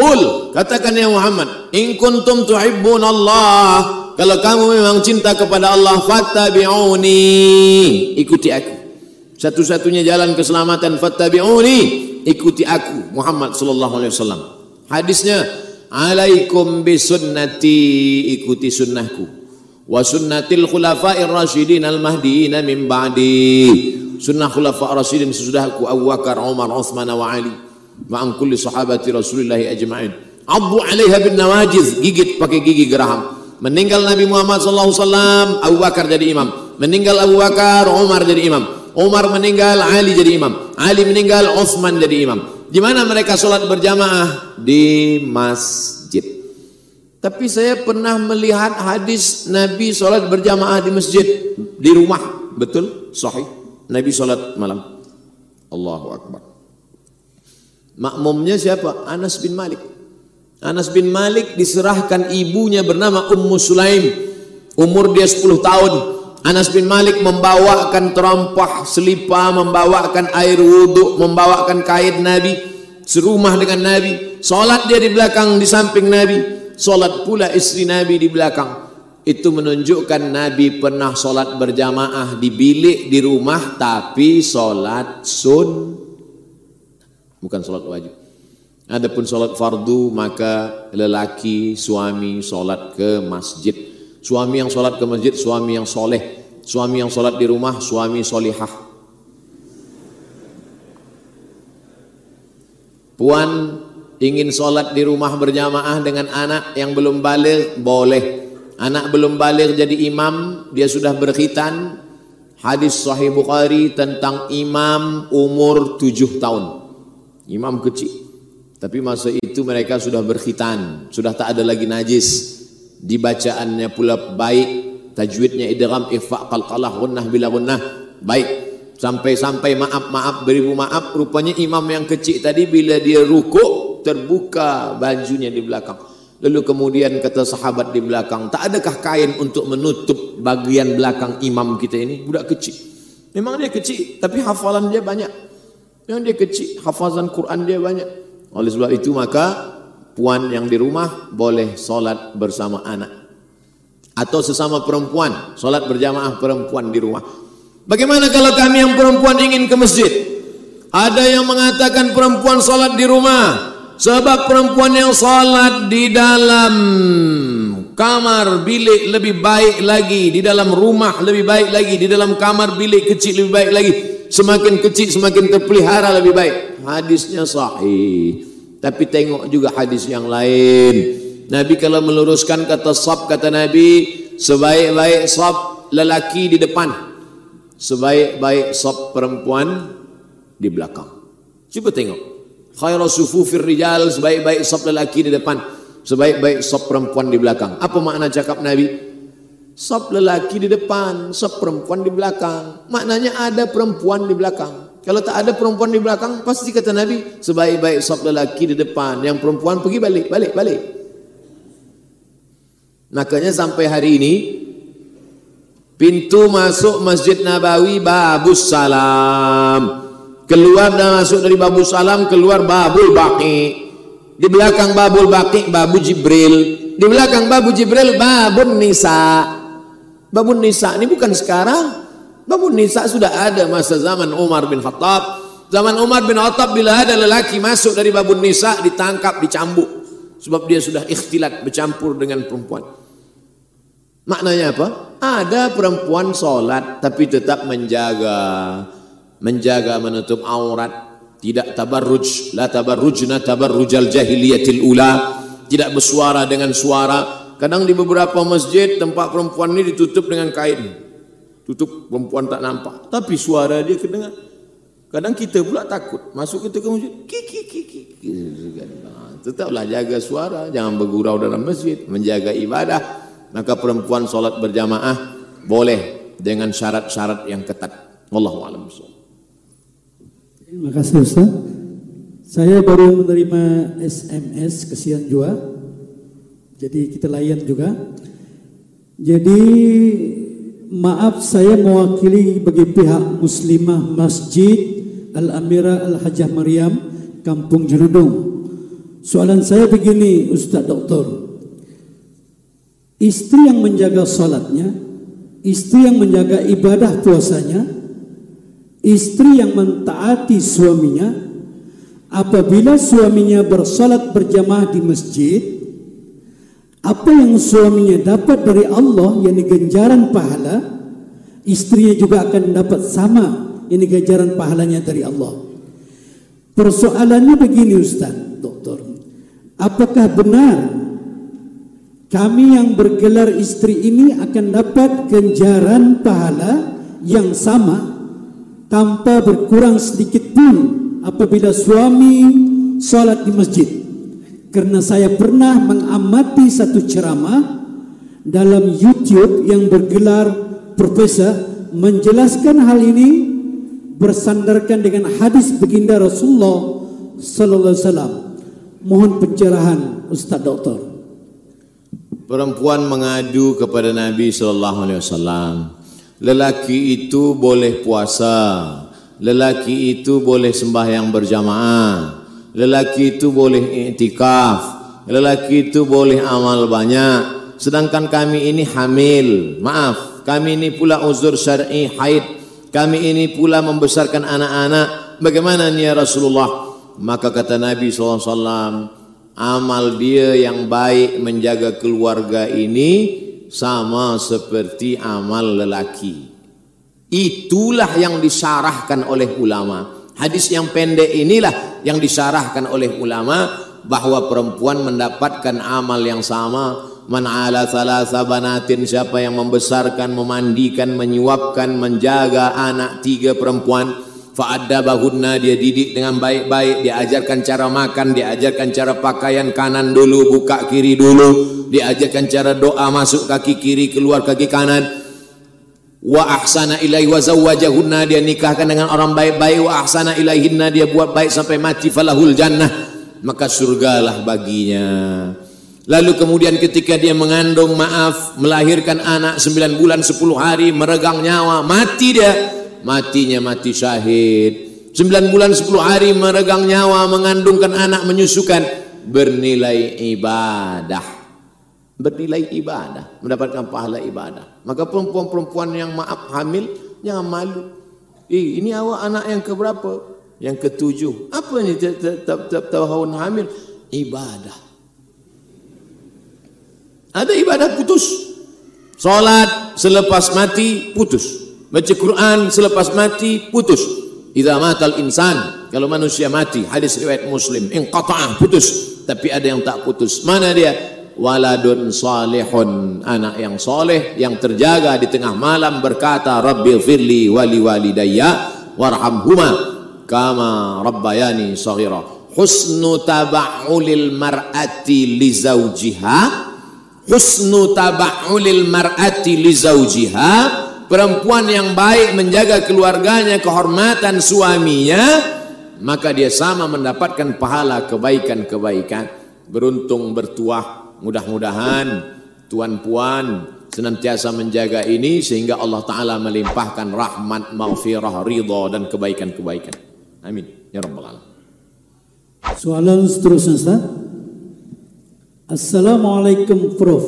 Qul katakan ya Muhammad in kuntum tuhibbun Allah. Kalau kamu memang cinta kepada Allah fattabi'uni. Ikuti aku. Satu-satunya jalan keselamatan fattabi'uni. Ikuti aku Muhammad sallallahu alaihi wasallam. Hadisnya alaikum bisunnati. Ikuti sunnahku. Wa sunnatil khulafa'ir rasyidin al mahdiin min ba'di. Sunnah khulafa' rasyidin sesudahku Abu Bakar Umar Uthman wa Ali ma'am kulli sahabati Rasulullah ajma'in. Abu alaiha bin nawajiz, gigit pakai gigi geraham. Meninggal Nabi Muhammad sallallahu wasallam, Abu Bakar jadi imam. Meninggal Abu Bakar, Umar jadi imam. Umar meninggal, Ali jadi imam. Ali meninggal, Uthman jadi imam. Di mana mereka solat berjamaah? Di masjid. Tapi saya pernah melihat hadis Nabi solat berjamaah di masjid di rumah. Betul? Sahih. Nabi solat malam. Allahu Akbar. Makmumnya siapa? Anas bin Malik. Anas bin Malik diserahkan ibunya bernama Ummu Sulaim. Umur dia 10 tahun. Anas bin Malik membawakan terompah selipa, membawakan air wudhu, membawakan kain Nabi. Serumah dengan Nabi. Solat dia di belakang, di samping Nabi. Solat pula istri Nabi di belakang. Itu menunjukkan Nabi pernah solat berjamaah di bilik, di rumah. Tapi solat sun bukan solat wajib. Adapun solat fardu maka lelaki suami solat ke masjid. Suami yang solat ke masjid suami yang soleh. Suami yang solat di rumah suami solihah. Puan ingin solat di rumah berjamaah dengan anak yang belum balik boleh. Anak belum balik jadi imam dia sudah berkhitan. Hadis Sahih Bukhari tentang imam umur tujuh tahun imam kecil. Tapi masa itu mereka sudah berkhitan. Sudah tak ada lagi najis. Dibacaannya pula baik. Tajwidnya idgham ifa qalqalah gunnah bila gunnah. Baik. Sampai-sampai maaf-maaf beribu maaf. Rupanya imam yang kecil tadi bila dia rukuk terbuka bajunya di belakang. Lalu kemudian kata sahabat di belakang tak adakah kain untuk menutup bagian belakang imam kita ini? Budak kecil. Memang dia kecil tapi hafalan dia banyak yang dia kecil, hafazan Quran dia banyak. Oleh sebab itu maka puan yang di rumah boleh solat bersama anak. Atau sesama perempuan, solat berjamaah perempuan di rumah. Bagaimana kalau kami yang perempuan ingin ke masjid? Ada yang mengatakan perempuan solat di rumah. Sebab perempuan yang solat di dalam kamar bilik lebih baik lagi. Di dalam rumah lebih baik lagi. Di dalam kamar bilik kecil lebih baik lagi semakin kecil semakin terpelihara lebih baik. Hadisnya sahih. Tapi tengok juga hadis yang lain. Nabi kalau meluruskan kata sab kata Nabi sebaik-baik sab lelaki di depan. Sebaik-baik sab perempuan di belakang. Cuba tengok. Khairu sufufir rijal sebaik-baik sab lelaki di depan. Sebaik-baik sab perempuan di belakang. Apa makna cakap Nabi Sop lelaki di depan, sop perempuan di belakang. Maknanya ada perempuan di belakang. Kalau tak ada perempuan di belakang, pasti kata Nabi, sebaik-baik sop lelaki di depan, yang perempuan pergi balik, balik, balik. Makanya sampai hari ini, pintu masuk Masjid Nabawi Babus Salam. Keluar dan masuk dari Babus Salam, keluar Babul Baqi. Di belakang Babul Baqi, Babu Jibril. Di belakang Babu Jibril, Babun Nisa. Babun Nisa ini bukan sekarang. Babun Nisa sudah ada masa zaman Umar bin Khattab. Zaman Umar bin Khattab bila ada lelaki masuk dari Babun Nisa ditangkap, dicambuk. Sebab dia sudah ikhtilat bercampur dengan perempuan. Maknanya apa? Ada perempuan solat tapi tetap menjaga menjaga menutup aurat, tidak tabarruj, la tabarrujna tabarrujal jahiliyatil ula, tidak bersuara dengan suara. Kadang di beberapa masjid tempat perempuan ini ditutup dengan kain. Tutup perempuan tak nampak, tapi suara dia kedengar. Kadang kita pula takut masuk kita ke masjid, kiki kiki. Tetaplah jaga suara, jangan bergurau dalam masjid, menjaga ibadah maka perempuan solat berjamaah boleh dengan syarat-syarat yang ketat. Wallahu a'lam Terima kasih Ustaz. Saya baru menerima SMS kesian juga. Jadi kita layan juga. Jadi maaf saya mewakili bagi pihak Muslimah Masjid Al-Amira Al-Hajjah Maryam Kampung Jerudung. Soalan saya begini Ustaz Doktor istri yang menjaga salatnya, istri yang menjaga ibadah puasanya, istri yang mentaati suaminya, apabila suaminya bersalat berjamaah di masjid, apa yang suaminya dapat dari Allah yang ganjaran pahala, istrinya juga akan dapat sama ini ganjaran pahalanya dari Allah. Persoalannya begini Ustaz, Doktor. Apakah benar kami yang bergelar istri ini akan dapat ganjaran pahala yang sama tanpa berkurang sedikit pun apabila suami solat di masjid. Kerana saya pernah mengamati satu ceramah dalam YouTube yang bergelar Profesor menjelaskan hal ini bersandarkan dengan hadis baginda Rasulullah sallallahu alaihi wasallam. Mohon pencerahan Ustaz Doktor perempuan mengadu kepada Nabi sallallahu alaihi wasallam lelaki itu boleh puasa lelaki itu boleh sembahyang berjamaah lelaki itu boleh i'tikaf. Lelaki itu boleh amal banyak. Sedangkan kami ini hamil. Maaf kami ini pula uzur syar'i haid. Kami ini pula membesarkan anak-anak. Bagaimana ni ya Rasulullah? Maka kata Nabi wasallam amal dia yang baik menjaga keluarga ini sama seperti amal lelaki. Itulah yang disarahkan oleh ulama. Hadis yang pendek inilah yang disarahkan oleh ulama bahawa perempuan mendapatkan amal yang sama. Man ala thalatha banatin siapa yang membesarkan, memandikan, menyuapkan, menjaga anak tiga perempuan fa'addabahunna dia didik dengan baik-baik dia ajarkan cara makan dia ajarkan cara pakaian kanan dulu buka kiri dulu dia ajarkan cara doa masuk kaki kiri keluar kaki kanan wa ahsana ilaihi wa zawwajahunna dia nikahkan dengan orang baik-baik wa ahsana ilaihinna dia buat baik sampai mati falahul jannah maka surgalah baginya lalu kemudian ketika dia mengandung maaf melahirkan anak 9 bulan 10 hari meregang nyawa mati dia matinya mati syahid. Sembilan bulan sepuluh hari meregang nyawa, mengandungkan anak, menyusukan. Bernilai ibadah. Bernilai ibadah. Mendapatkan pahala ibadah. Maka perempuan-perempuan yang maaf hamil, jangan malu. Eh, ini awak anak yang keberapa? Yang ketujuh. Apa tiap tahun hamil? Ibadah. Ada ibadah putus. Solat selepas mati putus baca Quran selepas mati putus idza matal insan kalau manusia mati hadis riwayat muslim inqata'a putus tapi ada yang tak putus mana dia waladun salihun. Anak yang soleh yang terjaga di tengah malam berkata rabbi firli wali walidayya warhamhuma kama rabbayani saghira. Husnu taba'ulil mar'ati li zawjiha. Husnu taba'ulil mar'ati li zawjiha. Perempuan yang baik menjaga keluarganya, kehormatan suaminya, maka dia sama mendapatkan pahala kebaikan-kebaikan. Beruntung bertuah, mudah-mudahan tuan puan senantiasa menjaga ini sehingga Allah Ta'ala melimpahkan rahmat, maghfirah, ridha dan kebaikan-kebaikan. Amin. Ya Rabbal Alamin. Soalan seterusnya Ustaz. Assalamualaikum Prof.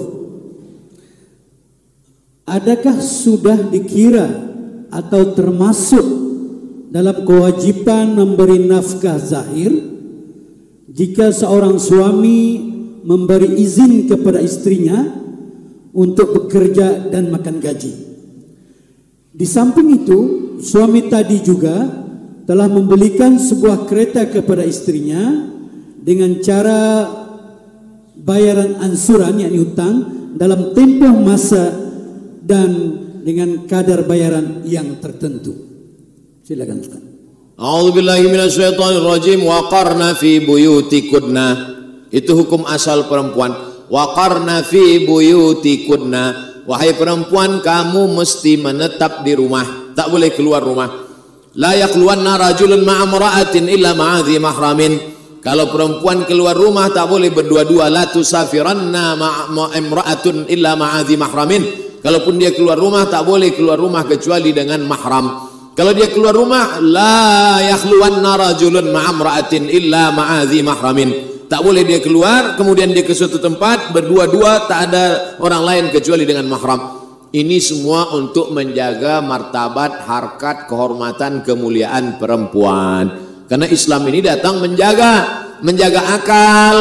Adakah sudah dikira atau termasuk dalam kewajipan memberi nafkah zahir jika seorang suami memberi izin kepada istrinya untuk bekerja dan makan gaji. Di samping itu, suami tadi juga telah membelikan sebuah kereta kepada istrinya dengan cara bayaran ansuran yakni hutang dalam tempoh masa dan dengan kadar bayaran yang tertentu. Silakan Ustaz. A'udzu billahi rajim wa qarna fi buyutikunna. Itu hukum asal perempuan. Wa qarna fi buyutikunna. Wahai perempuan kamu mesti menetap di rumah, tak boleh keluar rumah. La yaqluwanna rajulun ma'a imra'atin illa ma'a dhi mahramin. Kalau perempuan keluar rumah tak boleh berdua-dua la tusafiranna ma'a imra'atun illa ma'a dhi mahramin. Kalaupun dia keluar rumah tak boleh keluar rumah kecuali dengan mahram. Kalau dia keluar rumah la yakhluwanna rajulun ma'a imra'atin illa ma'a dhi mahramin. Tak boleh dia keluar kemudian dia ke suatu tempat berdua-dua tak ada orang lain kecuali dengan mahram. Ini semua untuk menjaga martabat, harkat, kehormatan, kemuliaan perempuan. Karena Islam ini datang menjaga, menjaga akal,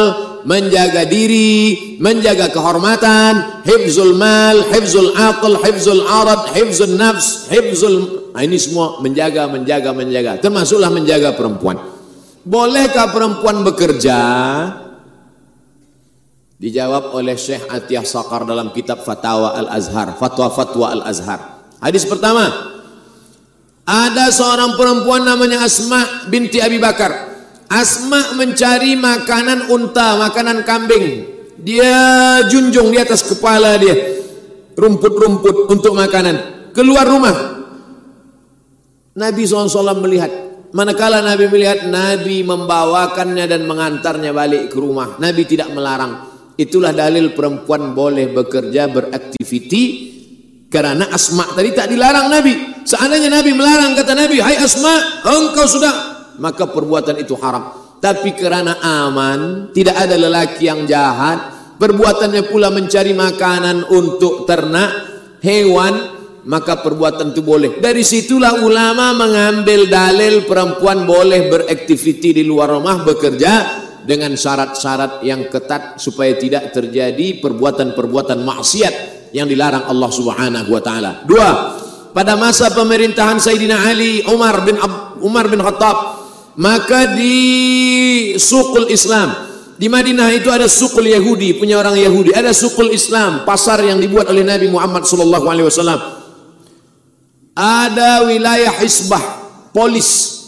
menjaga diri, menjaga kehormatan, hifzul mal, hifzul aql, hifzul arad, hifzul nafs, hifzul Nah, ini semua menjaga, menjaga, menjaga. Termasuklah menjaga perempuan. Bolehkah perempuan bekerja? Dijawab oleh Syekh Atiyah Sakar dalam kitab Fatwa Al-Azhar. Fatwa-Fatwa Al-Azhar. Hadis pertama. Ada seorang perempuan namanya Asma binti Abi Bakar. Asma mencari makanan unta, makanan kambing. Dia junjung di atas kepala dia. Rumput-rumput untuk makanan. Keluar rumah, Nabi SAW melihat Manakala Nabi melihat Nabi membawakannya dan mengantarnya balik ke rumah Nabi tidak melarang. Itulah dalil perempuan boleh bekerja beraktiviti Karena Asma tadi tak dilarang Nabi. Seandainya Nabi melarang kata Nabi Hai Asma engkau sudah. Maka perbuatan itu haram. Tapi kerana aman Tidak ada lelaki yang jahat Perbuatannya pula mencari makanan untuk ternak Hewan maka perbuatan itu boleh. Dari situlah ulama mengambil dalil perempuan boleh beraktiviti di luar rumah bekerja dengan syarat-syarat yang ketat supaya tidak terjadi perbuatan-perbuatan maksiat yang dilarang Allah Subhanahu wa taala. Dua, pada masa pemerintahan Sayyidina Ali Umar bin Ab, Umar bin Khattab maka di sukul Islam di Madinah itu ada sukul Yahudi punya orang Yahudi ada sukul Islam pasar yang dibuat oleh Nabi Muhammad sallallahu alaihi wasallam ada wilayah hisbah polis.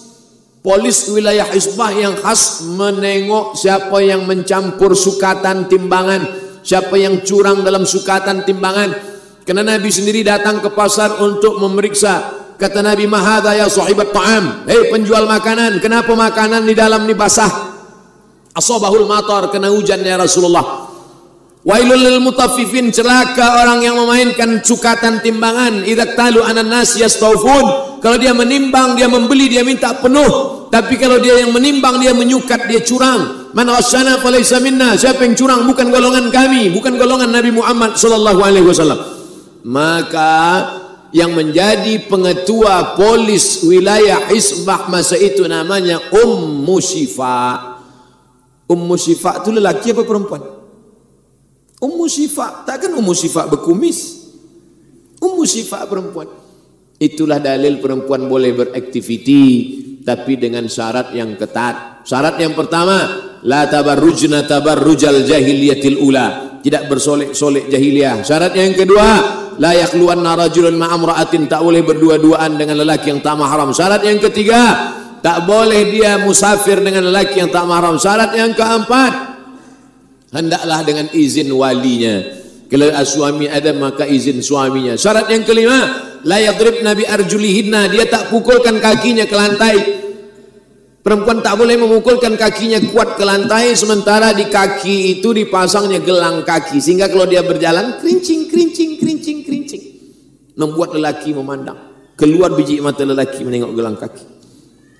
Polis wilayah hisbah yang khas menengok siapa yang mencampur sukatan timbangan siapa yang curang dalam sukatan timbangan. Kerana Nabi sendiri datang ke pasar untuk memeriksa. Kata Nabi mahadha ya sahibat ta'am hei penjual makanan kenapa makanan di dalam ni basah? Asabahul matar kena hujan ya Rasulullah Wailul lil mutaffifin celaka orang yang memainkan cukatan timbangan. Idza talu anan nas yastawfun. Kalau dia menimbang dia membeli dia minta penuh. Tapi kalau dia yang menimbang dia menyukat dia curang. Man wasana falaysa minna. Siapa yang curang? Bukan golongan kami. Bukan golongan Nabi Muhammad wasallam. Maka yang menjadi pengetua polis wilayah Hisbah masa itu namanya Ummu Syifa. Ummu Syifa itu lelaki apa perempuan Ummu Syifa, takkan Ummu Syifa berkumis? Ummu Syifa perempuan. Itulah dalil perempuan boleh beraktiviti tapi dengan syarat yang ketat. Syarat yang pertama, la tabarrujna tabarrujal jahiliyatil ula. Tidak bersolek-solek jahiliyah. Syarat yang kedua, la yakhluwanna rajulun ma'amra'atin tak boleh berdua-duaan dengan lelaki yang tak mahram. Syarat yang ketiga, tak boleh dia musafir dengan lelaki yang tak mahram. Syarat yang keempat, hendaklah dengan izin walinya. Kalau suami ada maka izin suaminya. Syarat yang kelima la yadrib nabi arjulihinna. Dia tak pukulkan kakinya ke lantai. Perempuan tak boleh memukulkan kakinya kuat ke lantai sementara di kaki itu dipasangnya gelang kaki. Sehingga kalau dia berjalan kerincing kerincing kerincing kerincing. Membuat lelaki memandang. Keluar biji mata lelaki menengok gelang kaki.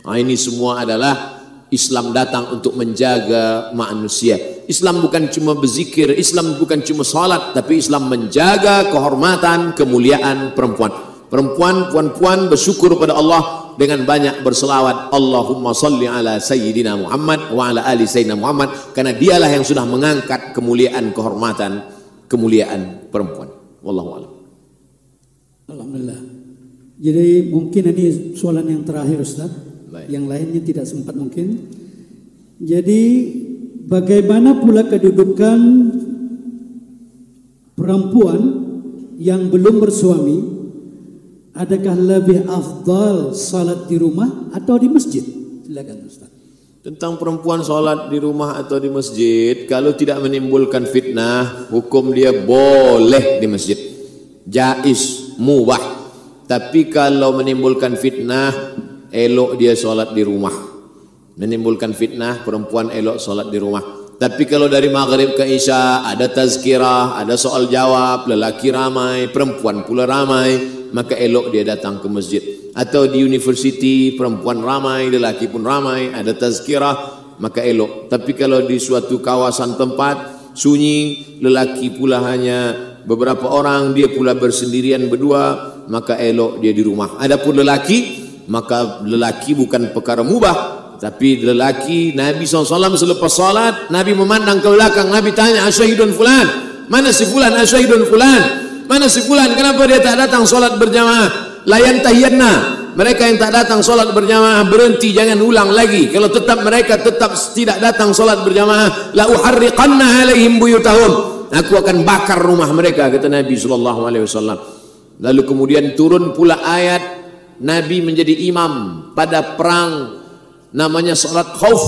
Nah, ini semua adalah Islam datang untuk menjaga manusia. Islam bukan cuma berzikir, Islam bukan cuma salat, tapi Islam menjaga kehormatan, kemuliaan perempuan. Perempuan, puan-puan bersyukur kepada Allah dengan banyak berselawat. Allahumma salli ala Sayyidina Muhammad wa ala ali Sayyidina Muhammad. Karena dialah yang sudah mengangkat kemuliaan, kehormatan, kemuliaan perempuan. Wallahu a'lam. Alhamdulillah. Jadi mungkin ini soalan yang terakhir Ustaz. Baik. Yang lainnya tidak sempat mungkin. Jadi bagaimana pula kedudukan perempuan yang belum bersuami adakah lebih afdal salat di rumah atau di masjid? Silakan Ustaz. Tentang perempuan solat di rumah atau di masjid, kalau tidak menimbulkan fitnah, hukum dia boleh di masjid. Jais, mubah. Tapi kalau menimbulkan fitnah, elok dia solat di rumah. Menimbulkan fitnah, perempuan elok solat di rumah. Tapi kalau dari maghrib ke isya, ada tazkirah, ada soal jawab, lelaki ramai, perempuan pula ramai, maka elok dia datang ke masjid atau di universiti perempuan ramai lelaki pun ramai ada tazkirah maka elok tapi kalau di suatu kawasan tempat sunyi lelaki pula hanya beberapa orang dia pula bersendirian berdua maka elok dia di rumah adapun lelaki maka lelaki bukan perkara mubah tapi lelaki Nabi SAW selepas salat Nabi memandang ke belakang Nabi tanya asyahidun fulan? Mana si fulan? Asyahidun fulan? Mana si fulan? Kenapa dia tak datang salat berjamaah? Layan tahiyanna mereka yang tak datang solat berjamaah berhenti jangan ulang lagi. Kalau tetap mereka tetap tidak datang solat berjamaah la uharriqanna alaihim buyutahum. Aku akan bakar rumah mereka kata Nabi wasallam. Lalu kemudian turun pula ayat Nabi menjadi imam pada perang namanya solat khauf.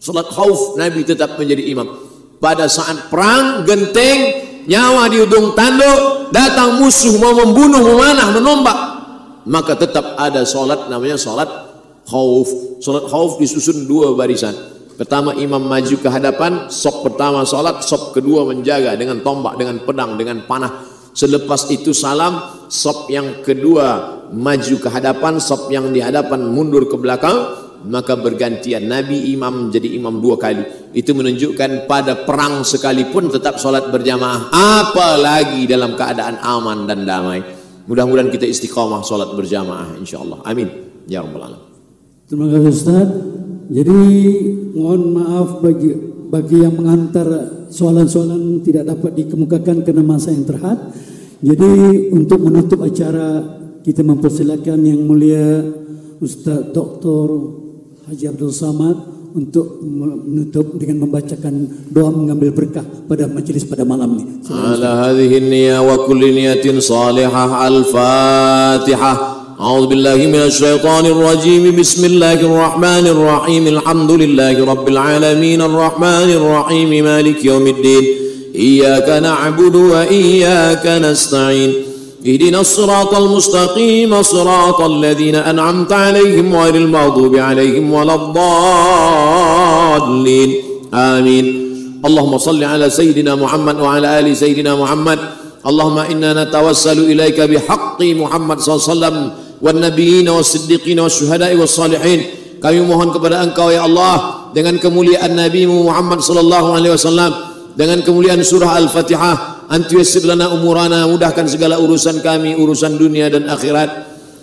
Solat khauf Nabi tetap menjadi imam. Pada saat perang genteng nyawa di ujung tanduk datang musuh mau membunuh memanah menombak maka tetap ada solat namanya solat khauf. Solat khauf disusun dua barisan. Pertama imam maju ke hadapan sop pertama solat sop kedua menjaga dengan tombak dengan pedang dengan panah. Selepas itu salam sop yang kedua maju ke hadapan sop yang di hadapan mundur ke belakang maka bergantian Nabi imam jadi imam dua kali. Itu menunjukkan pada perang sekalipun tetap solat berjamaah apalagi dalam keadaan aman dan damai. Mudah-mudahan kita istiqamah solat berjamaah insyaallah. Amin. Ya rabbal alamin. Terima kasih Ustaz. Jadi mohon maaf bagi bagi yang mengantar soalan-soalan tidak dapat dikemukakan kerana masa yang terhad. Jadi untuk menutup acara kita mempersilakan yang mulia Ustaz Dr. Haji Abdul Samad untuk menutup dengan membacakan doa mengambil berkah pada majlis pada malam ini. Ala hadhihi niyya wa kulli niyatin salihah al-Fatihah. أعوذ بالله من الشيطان الرجيم بسم الله الرحمن الرحيم الحمد لله رب العالمين الرحمن الرحيم مالك يوم الدين إياك نعبد وإياك نستعين اهدنا الصراط المستقيم صراط الذين أنعمت عليهم غير المغضوب عليهم ولا الضالين. آمين. اللهم صل على سيدنا محمد وعلى آل سيدنا محمد. اللهم إنا نتوسل إليك بحق محمد صلى الله عليه وسلم والنبيين والصديقين والشهداء والصالحين. Kami mohon kepada engkau ya Allah dengan kemuliaan Nabi Muhammad sallallahu alaihi wasallam dengan kemuliaan surah Al-Fatihah antu yassir lana umurana mudahkan segala urusan kami urusan dunia dan akhirat.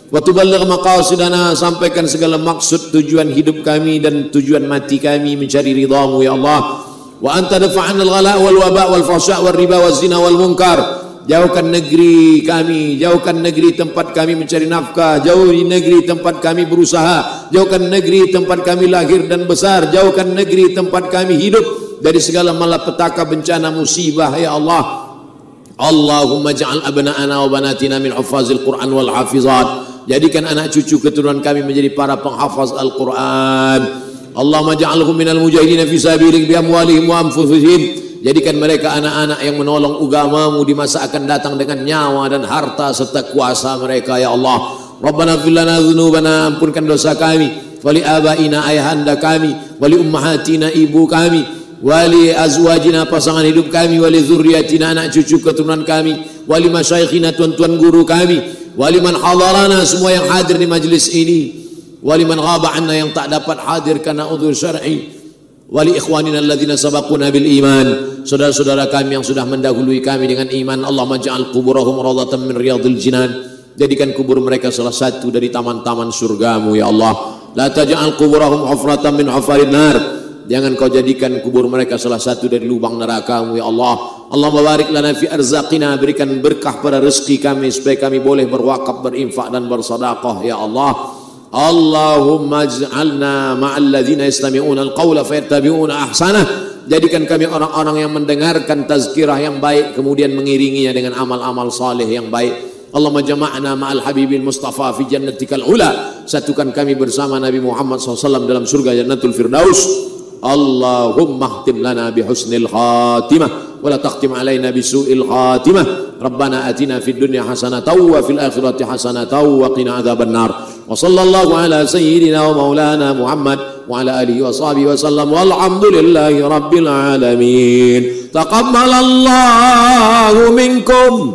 Wa tuballigh maqasidana sampaikan segala maksud tujuan hidup kami dan tujuan mati kami mencari ridhamu ya Allah. Wa anta dafa'an al-ghala wal waba wal fahsya wal riba wal zina wal munkar jauhkan negeri kami jauhkan negeri tempat kami mencari nafkah jauhi negeri tempat kami berusaha jauhkan negeri tempat kami lahir dan besar jauhkan negeri tempat kami hidup dari segala malapetaka bencana musibah ya Allah Allahumma ja'al abna'ana wa banatina min hafazil Quran wal hafizat. Jadikan anak cucu keturunan kami menjadi para penghafaz Al-Quran. Allahumma ja'alhum minal mujahidin fi sabilik bi amwalihim wa anfusihim. Jadikan mereka anak-anak yang menolong agamamu di masa akan datang dengan nyawa dan harta serta kuasa mereka ya Allah. Rabbana fil lana dhunubana ampunkan dosa kami. Wali abaina ayahanda kami, wali ummahatina ibu kami, wali azwajina pasangan hidup kami wali zurriyatina anak cucu keturunan kami wali masyayikhina tuan-tuan guru kami wali man hadarana semua yang hadir di majlis ini wali man ghaba anna yang tak dapat hadir karena udhur syar'i wali ikhwanina alladhina sabaquna bil iman saudara-saudara kami yang sudah mendahului kami dengan iman Allah maj'al kuburahum radatan min riyadil jinan jadikan kubur mereka salah satu dari taman-taman surgamu ya Allah. La taj'al kuburahum hufratan min hufarin nar Jangan kau jadikan kubur mereka salah satu dari lubang neraka ya Allah. Allah barik lana fi arzaqina berikan berkah pada rezeki kami supaya kami boleh berwakaf berinfak dan bersedekah ya Allah. Allahumma ij'alna ma'al ladzina yastami'una al-qawla fayattabi'una ahsanah jadikan kami orang-orang yang mendengarkan tazkirah yang baik kemudian mengiringinya dengan amal-amal saleh yang baik. Allah majma'na ma'al habibil mustafa fi jannatikal ula. Satukan kami bersama Nabi Muhammad SAW dalam surga jannatul firdaus Allahumma ahtim lana bihusnil khatimah ولا تختم علينا بسوء الخاتمة. ربنا أتنا في الدنيا حسنة وفي الآخرة حسنة وقنا عذاب النار. وصلى الله على سيدنا ومولانا محمد وعلى آله وصحبه وسلم. والحمد لله رب العالمين. تقبل الله منكم.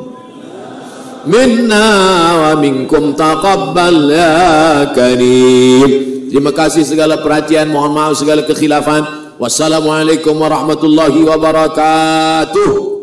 منا ومنكم تقبل يا كريم. Terima kasih segala perhatian, mohon maaf segala kekhilafan. Wassalamualaikum warahmatullahi wabarakatuh.